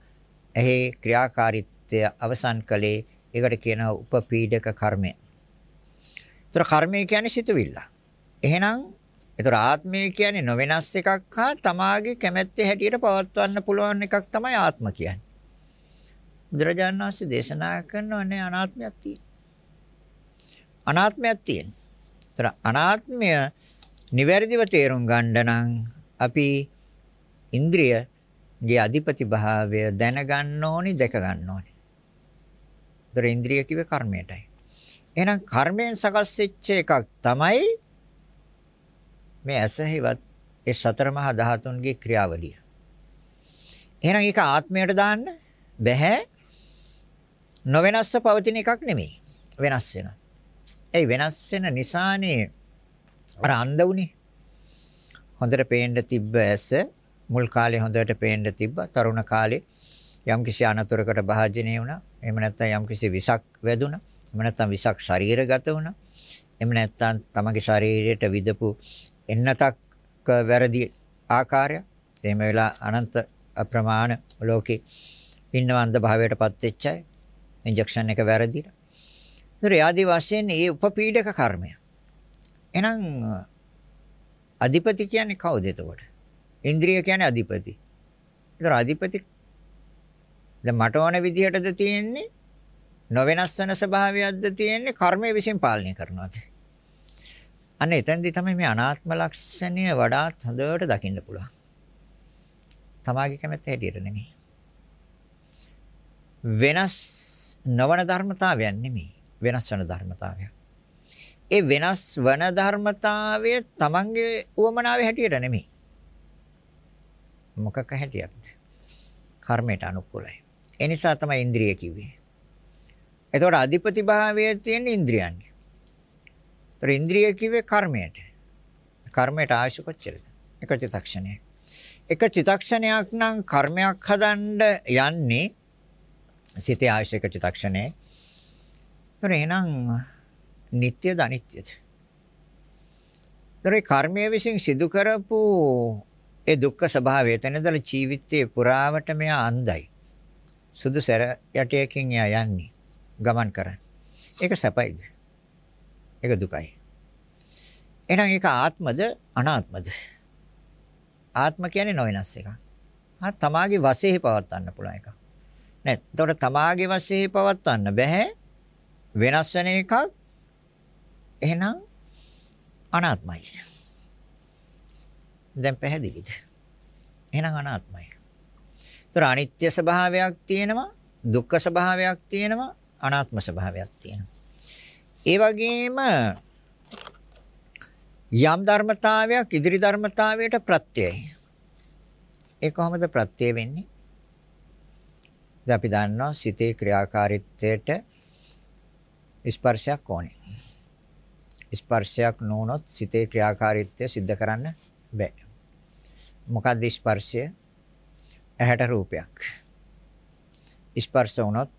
එහි ක්‍රියාකාරීත්වය අවසන් කළේ ඒකට කියනවා උපපීඩක කර්මය. ඒතර කර්මය කියන්නේ සිතුවිල්ල. එහෙනම් ඒතර ආත්මය කියන්නේ නොවෙනස් එකක් හා තමාගේ කැමැත්තේ හැටියට පවත්වන්න පුළුවන් එකක් තමයි ආත්ම කියන්නේ. බුදුරජාණන් වහන්සේ දේශනා කරනවනේ අනාත්මයක් තියෙන. අනාත්මයක් තියෙන. ඒතර අනාත්මය නිවැරදිව තේරුම් ගන්න නම් අපි ඉන්ද්‍රියගේ අධිපති භාවය දැනගන්න ඕනි, දැක ගන්න ඕනි. ඒතර ඉන්ද්‍රිය කිව්වේ කර්මයටයි. එහෙනම් කර්මයෙන් සකස් වෙච්ච එකක් තමයි මේ ඇසෙහිවත් ඒ සතර මහා ධාතුන්ගේ ක්‍රියාවලිය. එහෙනම් ඒක ආත්මයට දාන්න බැහැ. නොවෙනස්ව පවතින එකක් නෙමෙයි. වෙනස් වෙනවා. ඒ වෙනස් වෙන නිසානේ අර අන්ධ උනේ. හොඳට පේන්න තිබ්බ ඇස මුල් කාලේ හොඳට පේන්න තිබ්බා. තරුණ කාලේ යම්කිසි අනතුරකට භාජනය වුණා. එහෙම නැත්නම් යම්කිසි විසක් වැදුණා. එහෙම නැත්නම් විසක් ශරීරගත වුණා. එහෙම නැත්නම් තමගේ ශරීරයට විදපු එන්නතක් වැරදි ආකාරය. එහෙම වෙලා අනන්ත අප්‍රමාණ ලෝකේ ඉන්නවන්ද භාවයටපත් වෙච්ච අය. ඉන්ජෙක්ෂන් එක වැරදිලා. ඒතර ආදි වශයෙන් මේ උපපීඩක කර්මය. එහෙනම් අධිපති කියන්නේ කවුද එතකොට? ඉන්ද්‍රිය කියන්නේ අධිපති. ඒතර අධිපති දැන් මට ඕන විදිහටද තියෙන්නේ නොවෙනස් වෙන ස්වභාවයක්ද තියෙන්නේ කර්මය විසින් පාලනය කරනවාද? අන්න එතෙන්දී තමයි මේ අනාත්ම ලක්ෂණය වඩාත් හොඳට දකින්න පුළුවන්. තමාගේ කැමැත්ත හැටියට නෙමෙයි. වෙනස් නොවන ධර්මතාවයක් නෙමෙයි. වෙනස් වෙන ධර්මතාවයක්. ඒ වෙනස් වන ධර්මතාවය තමන්ගේ උවමනාවේ හැටියට නෙමෙයි. මොකක හැටියක්ද? කර්මයට අනුකූලයි. ඒ නිසා තමයි ඉන්ද්‍රිය කිව්වේ. එතකොට අධිපති භාවයේ තියෙන ඉන්ද්‍රියන්ගේ. ඒතර ඉන්ද්‍රිය කිව්වේ කර්මයට. කර්මයට ආශි කොච්චරද? එක චිත්තක්ෂණයක්. එක චිත්තක්ෂණයක් නම් කර්මයක් හදන්න යන්නේ සිතේ ආශයක චිත්තක්ෂණේ. ඒතර එහෙනම් නিত্যද අනිත්‍යද? ඒතර කර්මයේ විසින් සිදු කරපු ඒ දුක්ඛ ස්වභාවය එතනදල ජීවිතයේ පුරාවට මෙයා අන්දයි. සුදු සැර යටයකින් එයා යන්නේ. ගමන් කරන්නේ. ඒක සැපයිද? ඒක දුකයි. එහෙනම් ඒක ආත්මද අනාත්මද? ආත්ම කියන්නේ නොවෙනස් එකක්. ආ තමාගේ වශයෙන් පවත්වන්න පුළුවන් එකක්. නෑ. එතකොට තමාගේ වශයෙන් පවත්වන්න බෑ. වෙනස් වෙන එකක්. එහෙනම් අනාත්මයි. දැන් පැහැදිලිද? එහෙනම් අනාත්මයි. ඒතර අනිත්‍ය ස්වභාවයක් තියෙනවා, දුක්ඛ ස්වභාවයක් තියෙනවා, අනාත්ම ස්වභාවයක් තියෙනවා. ඒ වගේම යම් ධර්මතාවයක් ඉදිරි ධර්මතාවයට ප්‍රත්‍යයයි. ඒ කොහොමද ප්‍රත්‍ය වෙන්නේ? දැන් අපි දන්නවා සිතේ ක්‍රියාකාරීත්වයට ස්පර්ශයක් ඕනේ. ස්පර්ශයක් නොවුනොත් සිතේ ක්‍රියාකාරීත්වය સિદ્ધ කරන්න බෑ. මොකක්ද ස්පර්ශය? ඇහැට රූපයක්. ස්පර්ශ වුණොත්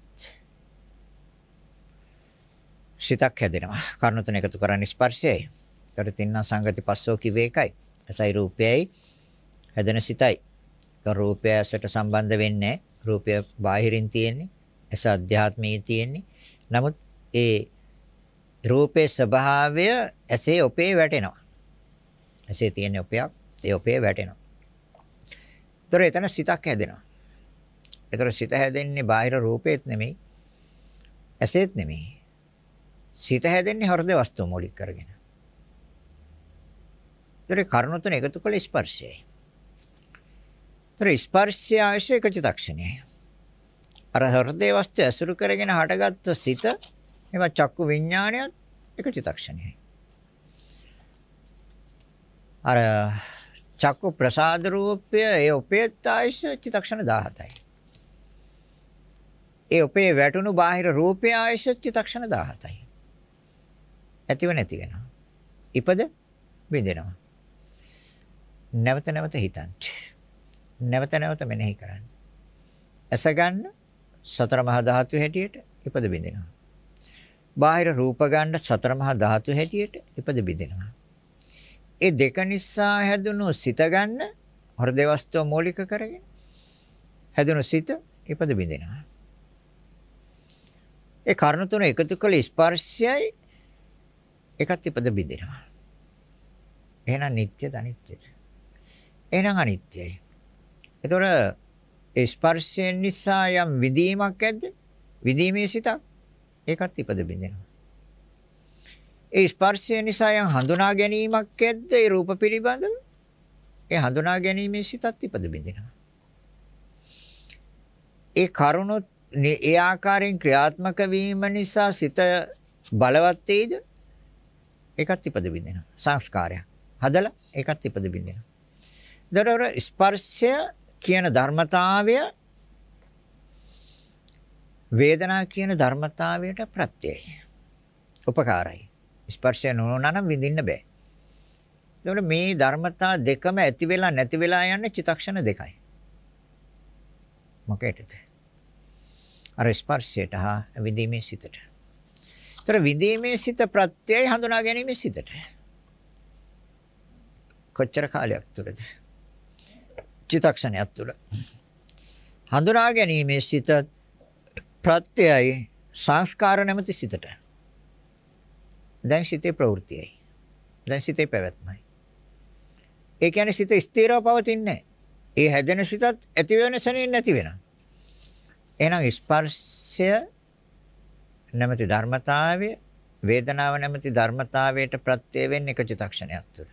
සිතක් හැදෙනවා. කර්ණ තුන එකතු කරන්නේ ස්පර්ශයයි. ඒතර තින්න සංගති පස්සෝ කිව්වේ එකයි. එසයි රූපයයි හැදෙන සිතයි. ඒක රූපය ඇසට සම්බන්ධ වෙන්නේ රූපය බාහිරින් තියෙන්නේ. ඇස අධ්‍යාත්මයේ තියෙන්නේ. නමුත් ඒ රූපේ ස්වභාවය ඇසේ ඔපේ වැටෙනවා. ඇසේ තියෙන ඔපයක් ඒ ඔපේ වැටෙනවා. ඒතර එතන සිතක් හැදෙනවා. ඒතර සිත හැදෙන්නේ බාහිර රූපේත් නෙමෙයි. ඇසේත් නෙමෙයි. සිත හැදෙන්නේ හෘද වස්තුව මූලික කරගෙන. ඒතර කරුණු තුන එකතු කළ ස්පර්ශයයි. ඒතර ස්පර්ශය ආශ්‍රය චිතක්ෂණයයි. අර හෘදේ වස්තු ඇසුරු කරගෙන හටගත්තු සිත එම චක්කු විඥානයත් එක චිතක්ෂණයයි. අර චක්කු ප්‍රසාද රූපය ඒ උපේත් ආයශ චිතක්ෂණ 17යි. ඒ උපේ වැටුණු බාහිර රූපය ආයශ චිතක්ෂණ 17යි. ඇතිව නැති වෙනවා. ඉපද බින්දෙනවා. නැවත නැවත හිතන්න. නැවත නැවත මෙනෙහි කරන්න. ඇස ගන්න සතර මහා ධාතු හැටියට ඉපද බින්දෙනවා. බාහිර රූප ගන්න සතර මහා ධාතු හැටියට ඉපද බින්දෙනවා. ඒ දෙක නිසා හැදුණු සිත ගන්න හෘද වස්තුව මූලික කරගෙන හැදුණු සිත ඉපද බින්දෙනවා. ඒ කර්ණ තුන එකතු කළ ස්පර්ශයයි එකත් ඉපද බින්දෙනවා. එහෙනම් නිට්ටයද අනිත්‍යද? එහෙනම් අනිත්‍යයි. ඒතොර ස්පර්ශයෙන් නිසා යම් විදීමක් ඇද්ද? විදීමේ සිතක් ඒකත් ඉපද බින්දෙනවා. ඒ ස්පර්ශය නිසා යම් හඳුනා ගැනීමක් ඇද්ද ඒ රූප පිළිබඳව? ඒ හඳුනා ගැනීමේ සිතත් ඉපද බින්දෙනවා. ඒ කරුණොත් ඒ ආකාරයෙන් ක්‍රියාත්මක වීම නිසා සිත බලවත් වේද? ඒකත් ඉපද බින්දෙනවා. සංස්කාරය. හදලා ඒකත් ඉපද බින්දෙනවා. දරවර ස්පර්ශය කියන ධර්මතාවය වේදනා කියන ධර්මතාවයට ප්‍රත්‍යයයි. උපකාරයි. ස්පර්ශය නොවුනා නම් විඳින්න බෑ. එතකොට මේ ධර්මතා දෙකම ඇති වෙලා නැති වෙලා යන්නේ චිතක්ෂණ දෙකයි. මොකේද? අර ස්පර්ශයට හා විඳීමේ සිතට. ඒතර විඳීමේ සිත ප්‍රත්‍යයයි හඳුනා ගැනීමේ සිතට. කොච්චර කාලයක් තුරද? චිතක්ෂණයක් තුල. හඳුනා ගැනීමේ සිත ප්‍රත්‍යයයි සංස්කාර නැමැති සිතට. දැන් සිතේ ප්‍රවෘත්තියයි. දැන් සිතේ පැවැත්මයි. ඒ කියන්නේ සිත ස්ථිරව පවතින්නේ ඒ හැදෙන සිතත් ඇති වෙන සෙනින් නැති වෙනවා. එහෙනම් ස්පර්ශය නැමැති ධර්මතාවය වේදනාව නැමැති ධර්මතාවයට ප්‍රත්‍ය වෙන්නේ එක චිතක්ෂණයක් තුළ.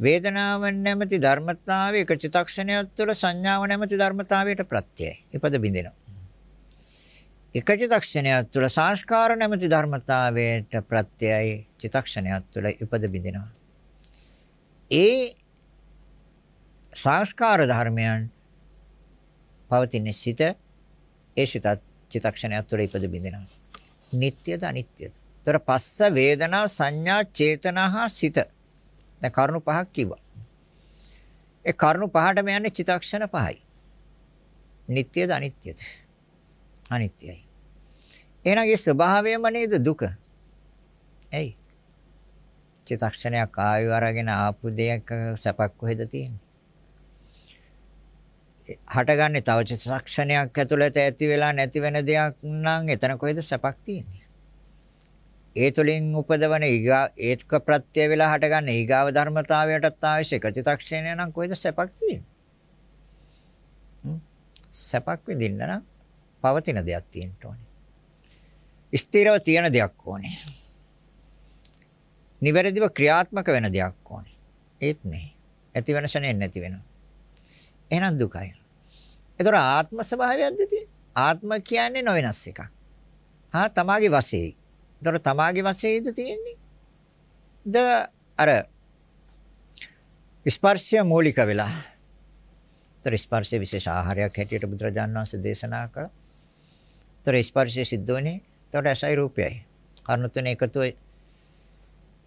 වේදනාව නැමැති ධර්මතාවය එක චිතක්ෂණයක් තුළ සංඥාව නැමැති ධර්මතාවයට ප්‍රත්‍යයයි. ඉපද බින්දෙනවා. එක චිතක්ෂණයක් තුළ සංස්කාර නැමැති ධර්මතාවයට ප්‍රත්‍යයයි චිතක්ෂණයක් තුළ ඉපද බිඳිනවා. ඒ සංස්කාර ධර්මයන් පවතින සිත ඒ සිතත් චිතක්ෂණයක් තුළ ඉපද බිඳිනවා. නিত্যද අනිත්‍යද? ତර පස්ස වේදනා සංඥා චේතනා සිත. දැන් කරුණු පහක් කිව්වා. ඒ කරුණු පහටම යන්නේ චිතක්ෂණ පහයි. නিত্যද අනිත්‍යද? අනිත්‍යයි. එහෙනම් ඒ ස්වභාවයම නේද දුක? එයි. චිත්තක්ෂණයක් ආයු අරගෙන ආපු දෙයක සැපක් කොහෙද තියෙන්නේ? හටගන්නේ තව චිත්තක්ෂණයක් ඇතුළත ඇති වෙලා නැති වෙන දෙයක් නම් එතන කොහෙද සැපක් තියෙන්නේ? ඒ තුලින් උපදවන ඒක ප්‍රත්‍ය වේලා හටගන්න ඊගාව ධර්මතාවයටත් අවශ්‍ය චිත්තක්ෂණය නම් කොහෙද සැපක් තියෙන්නේ? සැපක් විඳින්න නම් පවතින දෙයක් තියෙන්න ඕනේ. ස්ථිරව තියෙන දෙයක් ඕනේ. නිවැරදිව ක්‍රියාත්මක වෙන දෙයක් ඕනේ. ඒත් නෑ. ඇති වෙන ශනේ නැති වෙනවා. එහෙනම් දුකයි. ඒතර ආත්ම ස්වභාවයක්ද තියෙන්නේ? ආත්ම කියන්නේ නොවෙනස් එකක්. ආ තමාගේ වශයෙන්. ඒතර තමාගේ වශයෙන්ද තියෙන්නේ? ද අර ස්පර්ශය මූලික වෙලා. ඒතර ස්පර්ශයේ විශේෂ ආහාරයක් හැටියට බුදුරජාණන් වහන්සේ දේශනා කළා. ඒතර ස්පර්ශය සිද්ධ වෙන්නේ ඒතර ඇසයි රූපයයි. කර්ණ තුන එකතු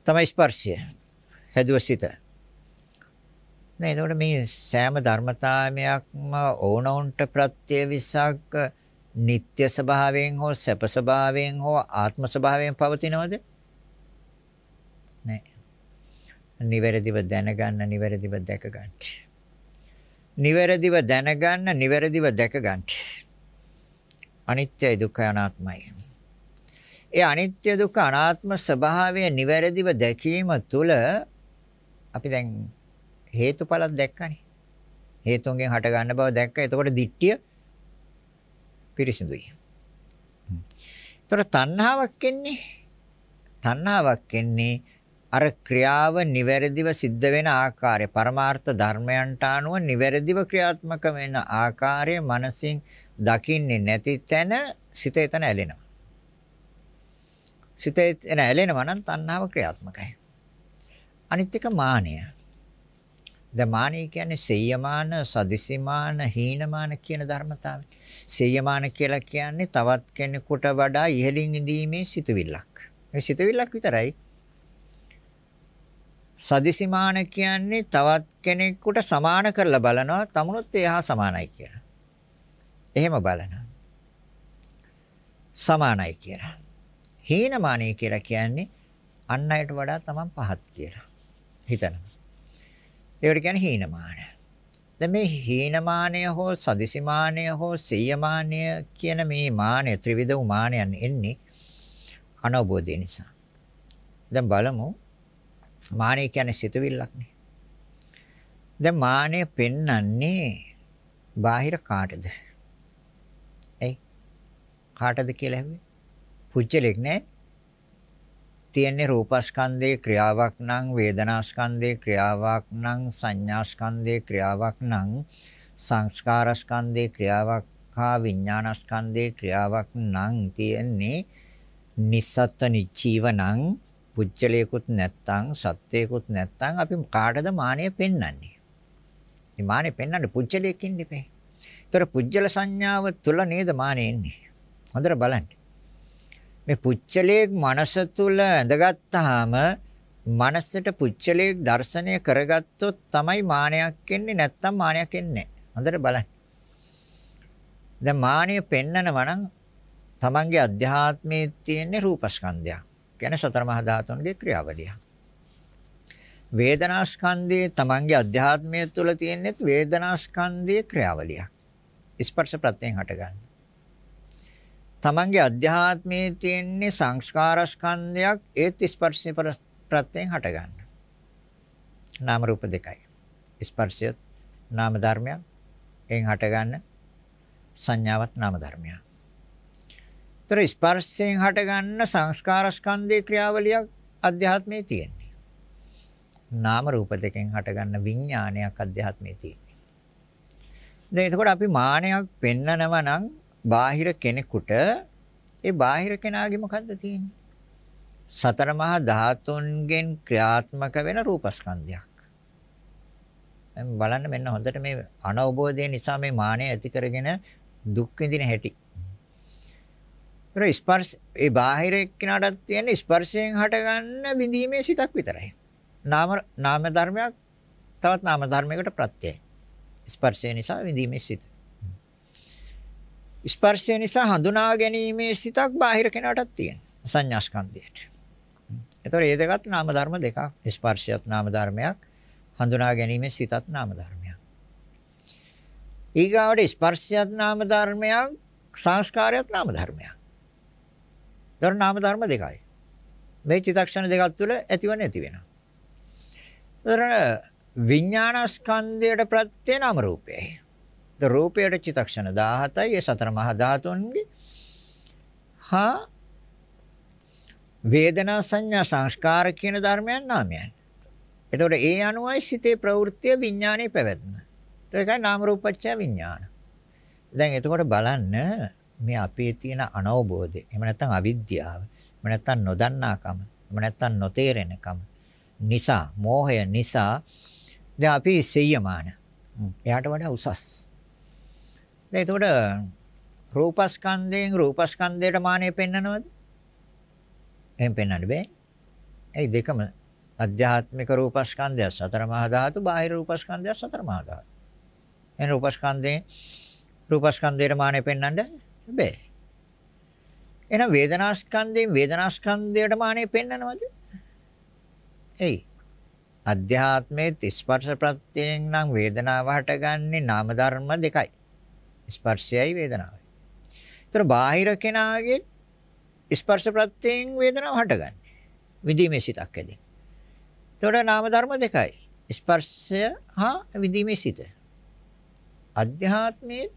තමයි ස්පර්ශය. හැදුව සිත. නෑ එතකොට මේ සෑම ධර්මතාවයක්ම ඕනොන්ට ප්‍රත්‍යවිසක් නিত্য ස්වභාවයෙන් හෝ සැප ස්වභාවයෙන් හෝ ආත්ම ස්වභාවයෙන් පවතිනවද? නෑ. නිවැරදිව දැනගන්න, නිවැරදිව දැක ගන්න. නිවැරදිව දැනගන්න, නිවැරදිව දැක ගන්න. අනිත්‍යයි දුක්ඛ අනාත්මයි. ඒ අනිත්‍ය දුක්ඛ අනාත්ම ස්වභාවය නිවැරදිව දැකීම තුළ අපි දැන් හේතුඵලක් දැක්කනේ. හේතුන්ගෙන් හට ගන්න බව දැක්ක. එතකොට දිට්ඨිය පිරිසිදුයි. ඒතර තණ්හාවක් එන්නේ තණ්හාවක් එන්නේ අර ක්‍රියාව නිවැරදිව සිද්ධ වෙන ආකාරය පරමාර්ථ ධර්මයන්ට අනුව නිවැරදිව ක්‍රියාත්මක වෙන ආකාරය මනසින් දකින්නේ නැති තැන සිත එතන ඇලෙනවා. සිත එතන ඇලෙනවා නම් තණ්හාව ක්‍රියාත්මකයි. අනිත් එක මානය. දැන් මානය කියන්නේ සෙය්‍යමාන, සදිසිමාන, හීනමාන කියන ධර්මතාවය. සෙය්‍යමාන කියලා කියන්නේ තවත් කෙනෙකුට වඩා ඉහළින් ඉඳීමේ සිතුවිල්ලක්. ඒ සිතුවිල්ලක් විතරයි. සදිසිමාන කියන්නේ තවත් කෙනෙකුට සමාන කරලා බලනවා තමුණුත් එහා සමානයි කියලා. එහෙම බලනවා. සමානයි කියලා. හීනමානයි කියලා කියන්නේ අන් අයට වඩා තමන් පහත් කියලා. හිතනවා. ඒකට කියන්නේ හීනමාන. දැන් මේ හීනමානය හෝ සදිසිමානය හෝ සීයමානය කියන මේ මානය ත්‍රිවිධ මානයන් එන්නේ අනවබෝධය නිසා. දැන් බලමු මානය කියන්නේ සිතුවිල්ලක්නේ. දැන් මානය පෙන්වන්නේ බාහිර කාටද? එයි කාටද කියලා හැබැයි පුජ්‍යලෙක් නෑ. තියෙන්නේ රූපස්කන්ධයේ ක්‍රියාවක් නම් වේදනාස්කන්ධයේ ක්‍රියාවක් නම් සංඥාස්කන්ධයේ ක්‍රියාවක් නම් සංස්කාරස්කන්ධයේ ක්‍රියාවක් හා විඥානස්කන්ධයේ ක්‍රියාවක් නම් තියෙන්නේ නිස්සත්ත්ව නිචීවනං පුජ්‍යලයකුත් නැත්තම් සත්‍යයකුත් නැත්තම් අපි කාටද මානෙ පෙන්වන්නේ? මේ මානෙ පෙන්වන්නේ පුජ්‍යලයකින් ඉපේ. ඒතර පුජ්‍යල සංඥාව තුල නේද මානෙ එන්නේ. හොඳට බලන්න. මේ පුච්චලයේ මනස තුල ඇඳගත්තාම මනසට පුච්චලයේ දර්ශනය කරගත්තොත් තමයි මානයක් එන්නේ නැත්තම් මානයක් එන්නේ හොඳට බලන්න. දැන් මානය පෙන්නනවා නම් තමන්ගේ අධ්‍යාත්මයේ තියෙන රූපස්කන්ධයක්. කියන්නේ සතර මහා ධාතුන්ගේ ක්‍රියාවලිය. වේදනාස්කන්ධයේ තමන්ගේ අධ්‍යාත්මය තුළ තියෙනෙත් වේදනාස්කන්ධයේ ක්‍රියාවලියක්. ස්පර්ශ ප්‍රත්‍යයෙන් හටගන්න. තමන්ගේ අධ්‍යාත්මයේ තියෙන්නේ සංස්කාර ස්කන්ධයක් ඒත් ස්පර්ශය ප්‍රත්‍යයෙන් හටගන්න. නාම රූප දෙකයි. ස්පර්ශය නාම ධර්මයක් එන් හටගන්න සංඥාවක් නාම ධර්මයක්. ତර ස්පර්ශයෙන් හටගන්න සංස්කාර ස්කන්ධේ ක්‍රියාවලියක් අධ්‍යාත්මයේ තියෙන්නේ. නාම රූප දෙකෙන් හටගන්න විඥානයක් අධ්‍යාත්මයේ තියෙන්නේ. දැන් එතකොට අපි මානයක් පෙන්නනවා නම් බාහිර කෙනෙකුට ඒ බාහිර කෙනාගේ මොකද්ද තියෙන්නේ? සතර මහා ධාතුන්ගෙන් ක්‍රියාත්මක වෙන රූපස්කන්ධයක්. දැන් බලන්න මෙන්න හොඳට මේ අනවබෝධය නිසා මේ මානය ඇති කරගෙන දුක් විඳින හැටි. ඒ ස්පර්ශ ඒ බාහිර කෙනාටත් තියෙන ස්පර්ශයෙන් හටගන්න විඳීමේ සිතක් විතරයි. නාම නාම ධර්මයක් තවත් නාම ධර්මයකට ප්‍රත්‍යයයි. ස්පර්ශය නිසා විඳීමේ සිත. ස්පර්ශය නිසා හඳුනා ගැනීමේ සිතක් බාහිර කෙනාටත් තියෙනවා. සංඥා ස්කන්ධයට. ඒතකොට මේ දෙකත් නාම ධර්ම දෙකක්. ස්පර්ශයත් නාම ධර්මයක්. හඳුනා ගැනීමේ සිතත් නාම ධර්මයක්. ඊගාවට ස්පර්ශයත් නාම ධර්මයක්, සංස්කාරයත් නාම ධර්මයක්. දර නාම ධර්ම දෙකයි. මේ චිත්තක්ෂණ දෙකක් තුළ ඇතිව නැති වෙනවා. දර විඥානස්කන්ධයට ප්‍රත්‍ය නාම රූපයයි. ද රූපයට චිත්තක්ෂණ 17යි ඒ සතර මහා ධාතුන්ගේ හා වේදනා සංඥා සංස්කාර කියන ධර්මයන් නාමයන්. එතකොට ඒ අනුවයි සිතේ ප්‍රවෘත්ති විඥානයේ පැවැත්ම. ඒකයි නාම රූපච්ඡ විඥාන. දැන් එතකොට බලන්න මේ අපේ තියෙන අනවබෝධය. එහෙම නැත්නම් අවිද්‍යාව. එහෙම නැත්නම් නොදන්නාකම. එහෙම නැත්නම් නොතේරෙනකම. නිසා, මෝහය නිසා දැන් අපි සෙය්‍යමාන. එයාට වඩා උසස්. දැන් එතකොට රූපස්කන්ධයෙන් රූපස්කන්ධයට මානෙ පෙන්නනවද? එහෙම පෙන්වන්න බෑ. ඒ දෙකම අධ්‍යාත්මික රූපස්කන්ධය සතර මහා ධාතු, බාහිර රූපස්කන්ධය සතර මහා ධාතු. එන රූපස්කන්ධයෙන් රූපස්කන්ධයට මානෙ පෙන්වන්න බෑ. එහෙනම් වේදනාස්කන්ධයෙන් වේදනාස්කන්ධයට මානෙ පෙන්නනවද? එයි. අධ්‍යාත්මයේ ස්පර්ශ ප්‍රත්‍යයෙන් නම් වේදනාව හටගන්නේ නාම ධර්ම දෙකයි. ස්පර්ශයයි වේදනාවයි. ඒතර බාහිර කෙනාගේ ස්පර්ශ ප්‍රත්‍යයෙන් වේදනාව හටගන්නේ. විදීමේ සිතක් ඇදී. ඒතකොට නාම ධර්ම දෙකයි. ස්පර්ශය හා විදීමේ සිත. අධ්‍යාත්මයේ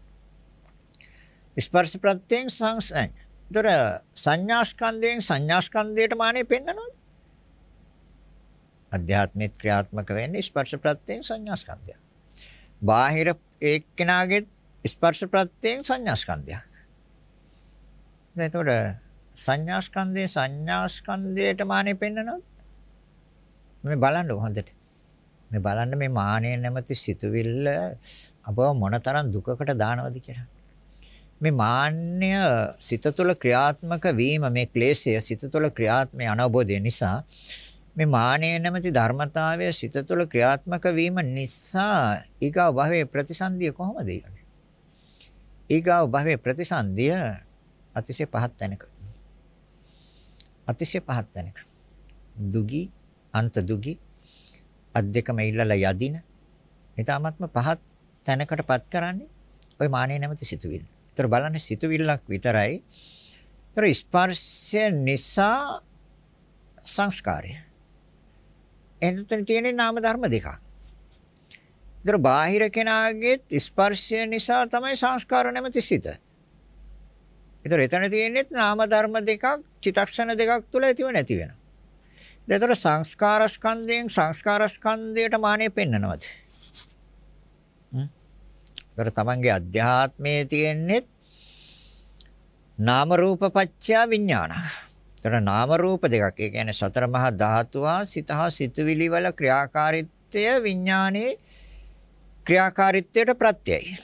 ස්පර්ශ ප්‍රත්‍යයෙන් සංසං. ඒතර සංඥාස්කන්ධයෙන් සංඥාස්කන්ධයට මානෙ පෙන්නනවද? අධ්‍යාත්මික ක්‍රියාත්මක වෙන්නේ ස්පර්ශ ප්‍රත්‍යයෙන් සංඥාස්කන්ධය. බාහිර එක්කෙනාගේ ස්පර්ශ ප්‍රත්‍යයෙන් සංඥාස්කන්ධයක්. දැන් එතකොට සංඥාස්කන්ධයේ සංඥාස්කන්ධයට මානෙ පෙන්නනවද? මේ බලන්න හොඳට. මේ බලන්න මේ මානෙ නැමැති සිතුවිල්ල අපව මොනතරම් දුකකට දානවද කියලා. මේ මාන්නය සිත තුළ ක්‍රියාත්මක වීම මේ ක්ලේශය සිත තුළ ක්‍රියාත්මක අනවබෝධය නිසා මේ මානය නැමැති ධර්මතාවය සිත තුළ ක්‍රියාත්මක වීම නිසා ඊගා භවයේ ප්‍රතිසන්දිය කොහොමද ඊගන්නේ? ඊගාව භවයේ ප්‍රතිසන්දිය අතිශය පහත් තැනක. අතිශය පහත් තැනක. දුගි අන්ත දුගි අධ්‍යකම ඉල්ලලා යදින ඊටාත්ම පහත් තැනකටපත් කරන්නේ ওই මානෙ නැමැති සිතුවිල්ල. ඒතර බලන්න සිතුවිල්ලක් විතරයි. ඒතර ස්පර්ශය නිසා සංස්කාරය. එතන තියෙන නාම ධර්ම දෙකක්. ඒතර බාහිර කෙනාගේ ස්පර්ශය නිසා තමයි සංස්කාර නැමැති සිත. ඒතර එතන තියෙන්නේ නාම ධර්ම දෙකක් චිතක්ෂණ දෙකක් තුල ඇතිව නැති වෙනවා. ඒතර සංස්කාර ස්කන්ධයෙන් සංස්කාර ස්කන්ධයට මානෙ පෙන්නනවද? හ්ම්. ඒතර තමන්ගේ අධ්‍යාත්මයේ තියෙන්නේ නාම රූප පත්‍ය විඥාන. ඒතර නාම රූප දෙකක්. ඒ කියන්නේ සතර මහා ධාතුවා සිතහා සිතුවිලි වල ක්‍රියාකාරීත්වය විඥානයේ ක්‍රියාකාරීත්වයට ප්‍රත්‍යයයි.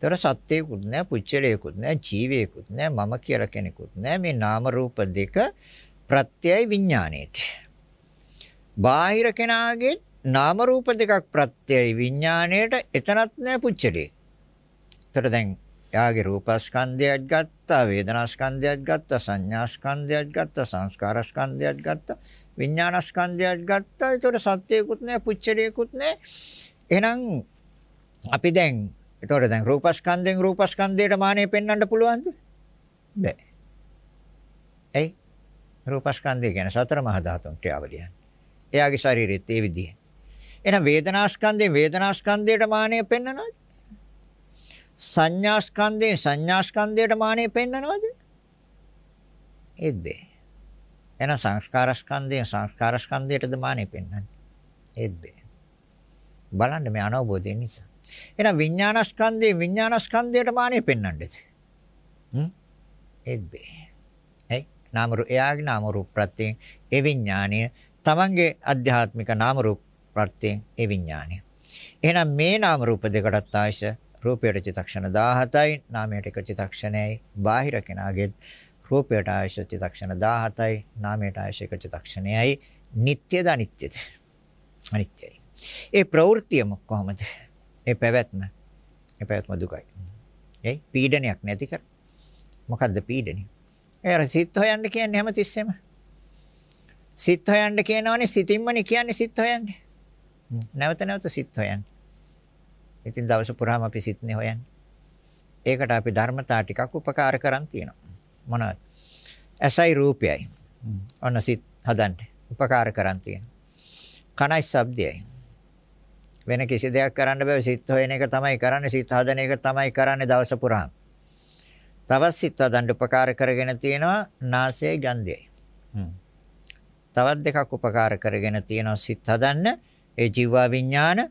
ତොර සත්‍යයකුත් නැහැ, පුච්චලයකුත් නැහැ, ජීවයකුත් නැහැ, මම කියලා කෙනෙකුත් නැහැ. මේ නාම රූප දෙක ප්‍රත්‍යයයි විඥාණයට. බාහිර කෙනාගේ නාම රූප දෙකක් ප්‍රත්‍යයයි විඥාණයට එතනත් නැහැ පුච්චලේ. ତොර දැන් එයාගේ රූපස්කන්ධයත් ගත්තා, වේදනාස්කන්ධයත් ගත්තා, සංඥාස්කන්ධයත් ගත්තා, සංස්කාරස්කන්ධයත් ගත්තා, විඥානස්කන්ධයත් ගත්තා. ඒතොර සත්‍යයකුත් නැහැ, පුච්චලයකුත් නැහැ. එහෙනම් අපි දැන් එතකොට දැන් රූපස්කන්ධෙන් රූපස්කන්ධයට මානෙ පෙන්වන්න පුළුවන්ද? බෑ. එයි රූපස්කන්ධය කියන්නේ සතර මහා ධාතුන් ක්‍රියාවලිය. එයාගේ ශරීරෙත් ඒ විදිහ. එහෙනම් වේදනාස්කන්ධයෙන් වේදනාස්කන්ධයට මානෙ පෙන්වනවද? සංඥාස්කන්ධයෙන් සංඥාස්කන්ධයට මානෙ පෙන්වනවද? ඒත් බෑ. එහෙනම් සංස්කාරස්කන්ධයෙන් සංස්කාරස්කන්ධයටද මානෙ පෙන්වන්නේ? ඒත් බෑ. බලන්න මේ අනවබෝධය නිසා. එහෙනම් විඥානස්කන්ධේ විඥානස්කන්ධයට මානෙ පෙන්වන්නද? හ්ම්? ඒත් බෑ. ඒ නාම රූප එයාගේ නාම රූප ප්‍රත්‍යයෙන් ඒ විඥානය තමන්ගේ අධ්‍යාත්මික නාම රූප ප්‍රත්‍යයෙන් ඒ විඥානය. එහෙනම් මේ නාම රූප දෙකටත් ආයශ රූපයට චිතක්ෂණ 17යි නාමයට එක චිතක්ෂණයයි බාහිර කෙනාගේ රූපයට ආයශ චිතක්ෂණ 17යි නාමයට ආයශ එක චිතක්ෂණයයි නිට්ටයද අනිත්‍යද අනිත්‍යයි ඒ ප්‍රවෘත්තියම කොහොමද? ඒ පැවැත්ම. ඒ පැවැත්ම දුකයි. ඒ පීඩනයක් නැති කර. මොකද්ද පීඩනය? ඒ අර සිත් හොයන්න කියන්නේ හැමතිස්සෙම. සිත් හොයන්න කියනවනේ සිතින්මනේ කියන්නේ සිත් හොයන්නේ. නැවත නැවත සිත් හොයන්නේ. ඉතින් දවස පුරාම අපි සිත්නේ හොයන්නේ. ඒකට අපි ධර්මතා ටිකක් උපකාර කරන් තියෙනවා. මොනවද? ඇසයි රූපයයි. ඔන්න සිත් හදන්න උපකාර කරන් තියෙනවා. කනයි ශබ්දයයි. වෙන කිසි දෙයක් කරන්න බෑ සිත් හොයන එක තමයි කරන්නේ සිත් හදන එක තමයි කරන්නේ දවස පුරාම. තවත් සිත් හදන්න උපකාර කරගෙන තියෙනවා නාසයයි ගන්ධයයි. තවත් දෙකක් උපකාර කරගෙන තියෙනවා සිත් හදන්න ඒ ජීවා විඥාන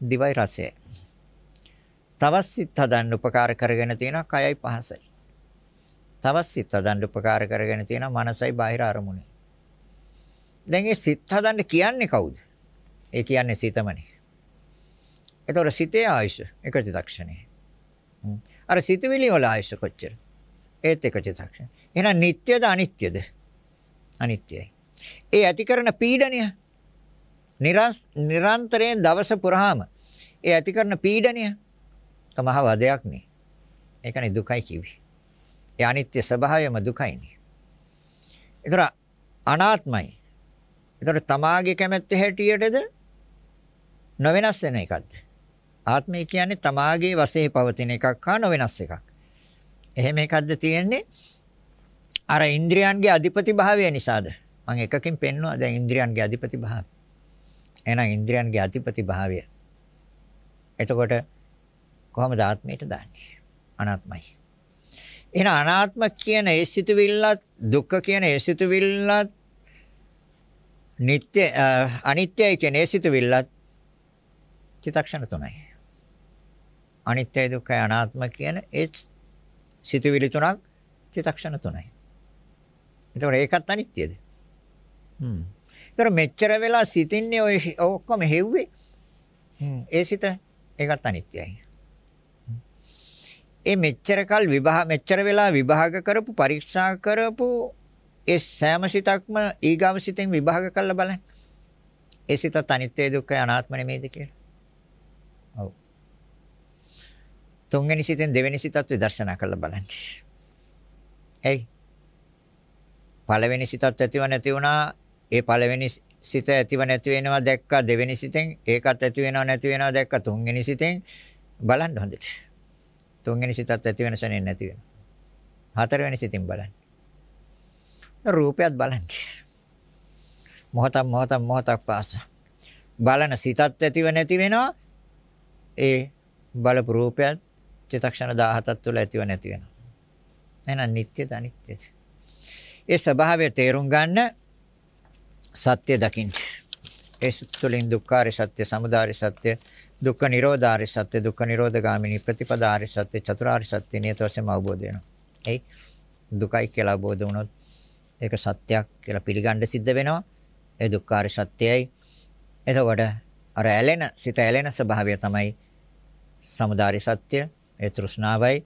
දිවයි රසයයි. තවත් සිත් හදන්න උපකාර කරගෙන තියෙනවා කයයි පහසයි. තවත් සිත් හදන්න උපකාර කරගෙන තියෙනවා මනසයි බාහිර අරමුණයි. දැන් මේ සිත් හදන්න කියන්නේ කවුද? ඒ කියන්නේ සිතමනේ. එතකොට සිතේ ආයුෂ එක චිත්තක්ෂණේ. අර සිතවිලි වල ආයුෂ කොච්චර? ඒත් එක චිත්තක්ෂණ. එහෙනම් නিত্যද අනිත්‍යද? අනිත්‍යයි. ඒ ඇති කරන පීඩනය නිරන්තරයෙන් දවස පුරාම ඒ ඇති කරන පීඩනය තමහ වදයක් නේ. ඒකනේ දුකයි කිව්වේ. ඒ අනිත්‍ය ස්වභාවයම දුකයිනේ. ඒතර අනාත්මයි. ඒතර තමාගේ කැමැත්ත හැටියටද නොවෙනස් වෙන එකක්ද? ආත්මය කියන්නේ තමාගේ වශයෙන් පවතින එකක් හා නොවෙනස් එකක්. එහෙම එකක්ද තියෙන්නේ? අර ඉන්ද්‍රියන්ගේ අධිපති භාවය නිසාද? මම එකකින් පෙන්නුවා දැන් ඉන්ද්‍රියන්ගේ අධිපති භාවය. එහෙනම් ඉන්ද්‍රියන්ගේ අධිපති භාවය. එතකොට කොහොමද ආත්මයට දාන්නේ? අනාත්මයි. එහෙනම් අනාත්ම කියන ඒ සිතුවිල්ලත් දුක්ඛ කියන ඒ සිතුවිල්ලත් නিত্য අනිත්‍යයි කියන ඒ සිතුවිල්ලත් චිත්තක්ෂණ තුනයි. අනිත්‍ය දුක්ඛ අනාත්ම කියන ඒ සිතුවිලි තුනක් චිත්තක්ෂණ තුනයි. එතකොට ඒකත් අනිත්‍යද? හ්ම්. ඒතර මෙච්චර වෙලා සිතින්නේ ඔය ඔක්කොම හෙව්වේ. හ්ම්. ඒ සිත ඒකත් අනිත්‍යයි. ඒ මෙච්චර කල් විභාග මෙච්චර වෙලා විභාග කරපු පරීක්ෂා කරපු ඒ සෑම සිතක්ම ඊගාව සිතෙන් විභාග කරලා බලන්න. ඒ සිතත් අනිත්‍ය දුක්ඛ අනාත්ම නෙමෙයිද කියලා. ඔව්. තුන්වෙනි සිතෙන් දෙවෙනි සිතත් විදර්ශනා කරලා බලන්න. එයි. පළවෙනි සිතත් ඇතිව නැති වුණා. ඒ පළවෙනි සිත ඇතිව නැති වෙනවා දැක්කා දෙවෙනි සිතෙන් ඒකත් ඇති වෙනව නැති වෙනව දැක්කා තුන්වෙනි සිතෙන් බලන්න හොඳට. තුන්වෙනි සිතත් ඇති වෙන සෙනෙන් නැති වෙනවා. හතරවෙනි සිතින් බලන්න. රූපයත් බලන්න. මොහොතක් මොහොතක් මොහොතක් පාස. බලන සිතත් ඇතිව නැති වෙනවා. ඒ බලපු රූපයත් චිත්තක්ෂණ 17ක් තුළ ඇතිව නැති වෙනවා. එහෙනම් නිට්ටයද අනිත්‍යද? ඒ ස්වභාවය තේරුම් ගන්න සත්‍ය දකින්න. ඒ තුළින් දුක්ඛාර සත්‍ය, සමුදාය සත්‍ය, දුක්ඛ නිරෝධාරි සත්‍ය දුක්ඛ නිරෝධ ගාමිනී ප්‍රතිපදාරි සත්‍ය චතුරාර්ය සත්‍ය නියත වශයෙන්ම අවබෝධ වෙනවා. එයි දුකයි කියලා අවබෝධ වුණොත් ඒක සත්‍යයක් කියලා පිළිගන්න සිද්ධ වෙනවා. ඒ දුක්ඛාර සත්‍යයයි. එතකොට අර ඇලෙන සිත ඇලෙන ස්වභාවය තමයි සමුදාරි සත්‍ය ඒ තෘෂ්ණාවයි.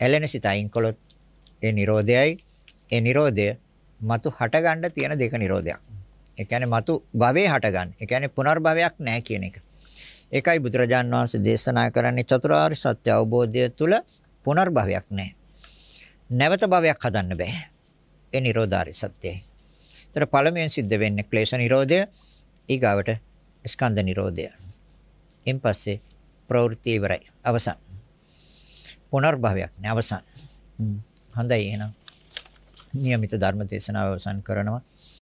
ඇලෙන සිත අයින් කළොත් ඒ නිරෝධයයි. ඒ නිරෝධය මතු හටගන්න තියෙන දෙක නිරෝධයක්. ඒ කියන්නේ මතු භවයේ හටගන්න. ඒ කියන්නේ පුනර්භවයක් නැහැ කියන එක. ඒකයි බුදුරජාන් වහන්සේ දේශනා කරන්නේ චතුරාර්ය සත්‍ය අවබෝධය තුළ පුනර්භවයක් නැහැ. නැවත භවයක් හදන්න බෑ. ඒ නිරෝධාරි සත්‍යයි. ඒතර පළමුවෙන් සිද්ධ වෙන්නේ ක්ලේශ නිරෝධය ඊගාවට ස්කන්ධ නිරෝධය. ඉන්පස්සේ ප්‍රවෘත්ති ඉවරයි. අවසන්. පුනර්භවයක් නෑ අවසන්. හොඳයි එහෙනම්. નિયમિત ධර්ම දේශනාව අවසන් කරනවා.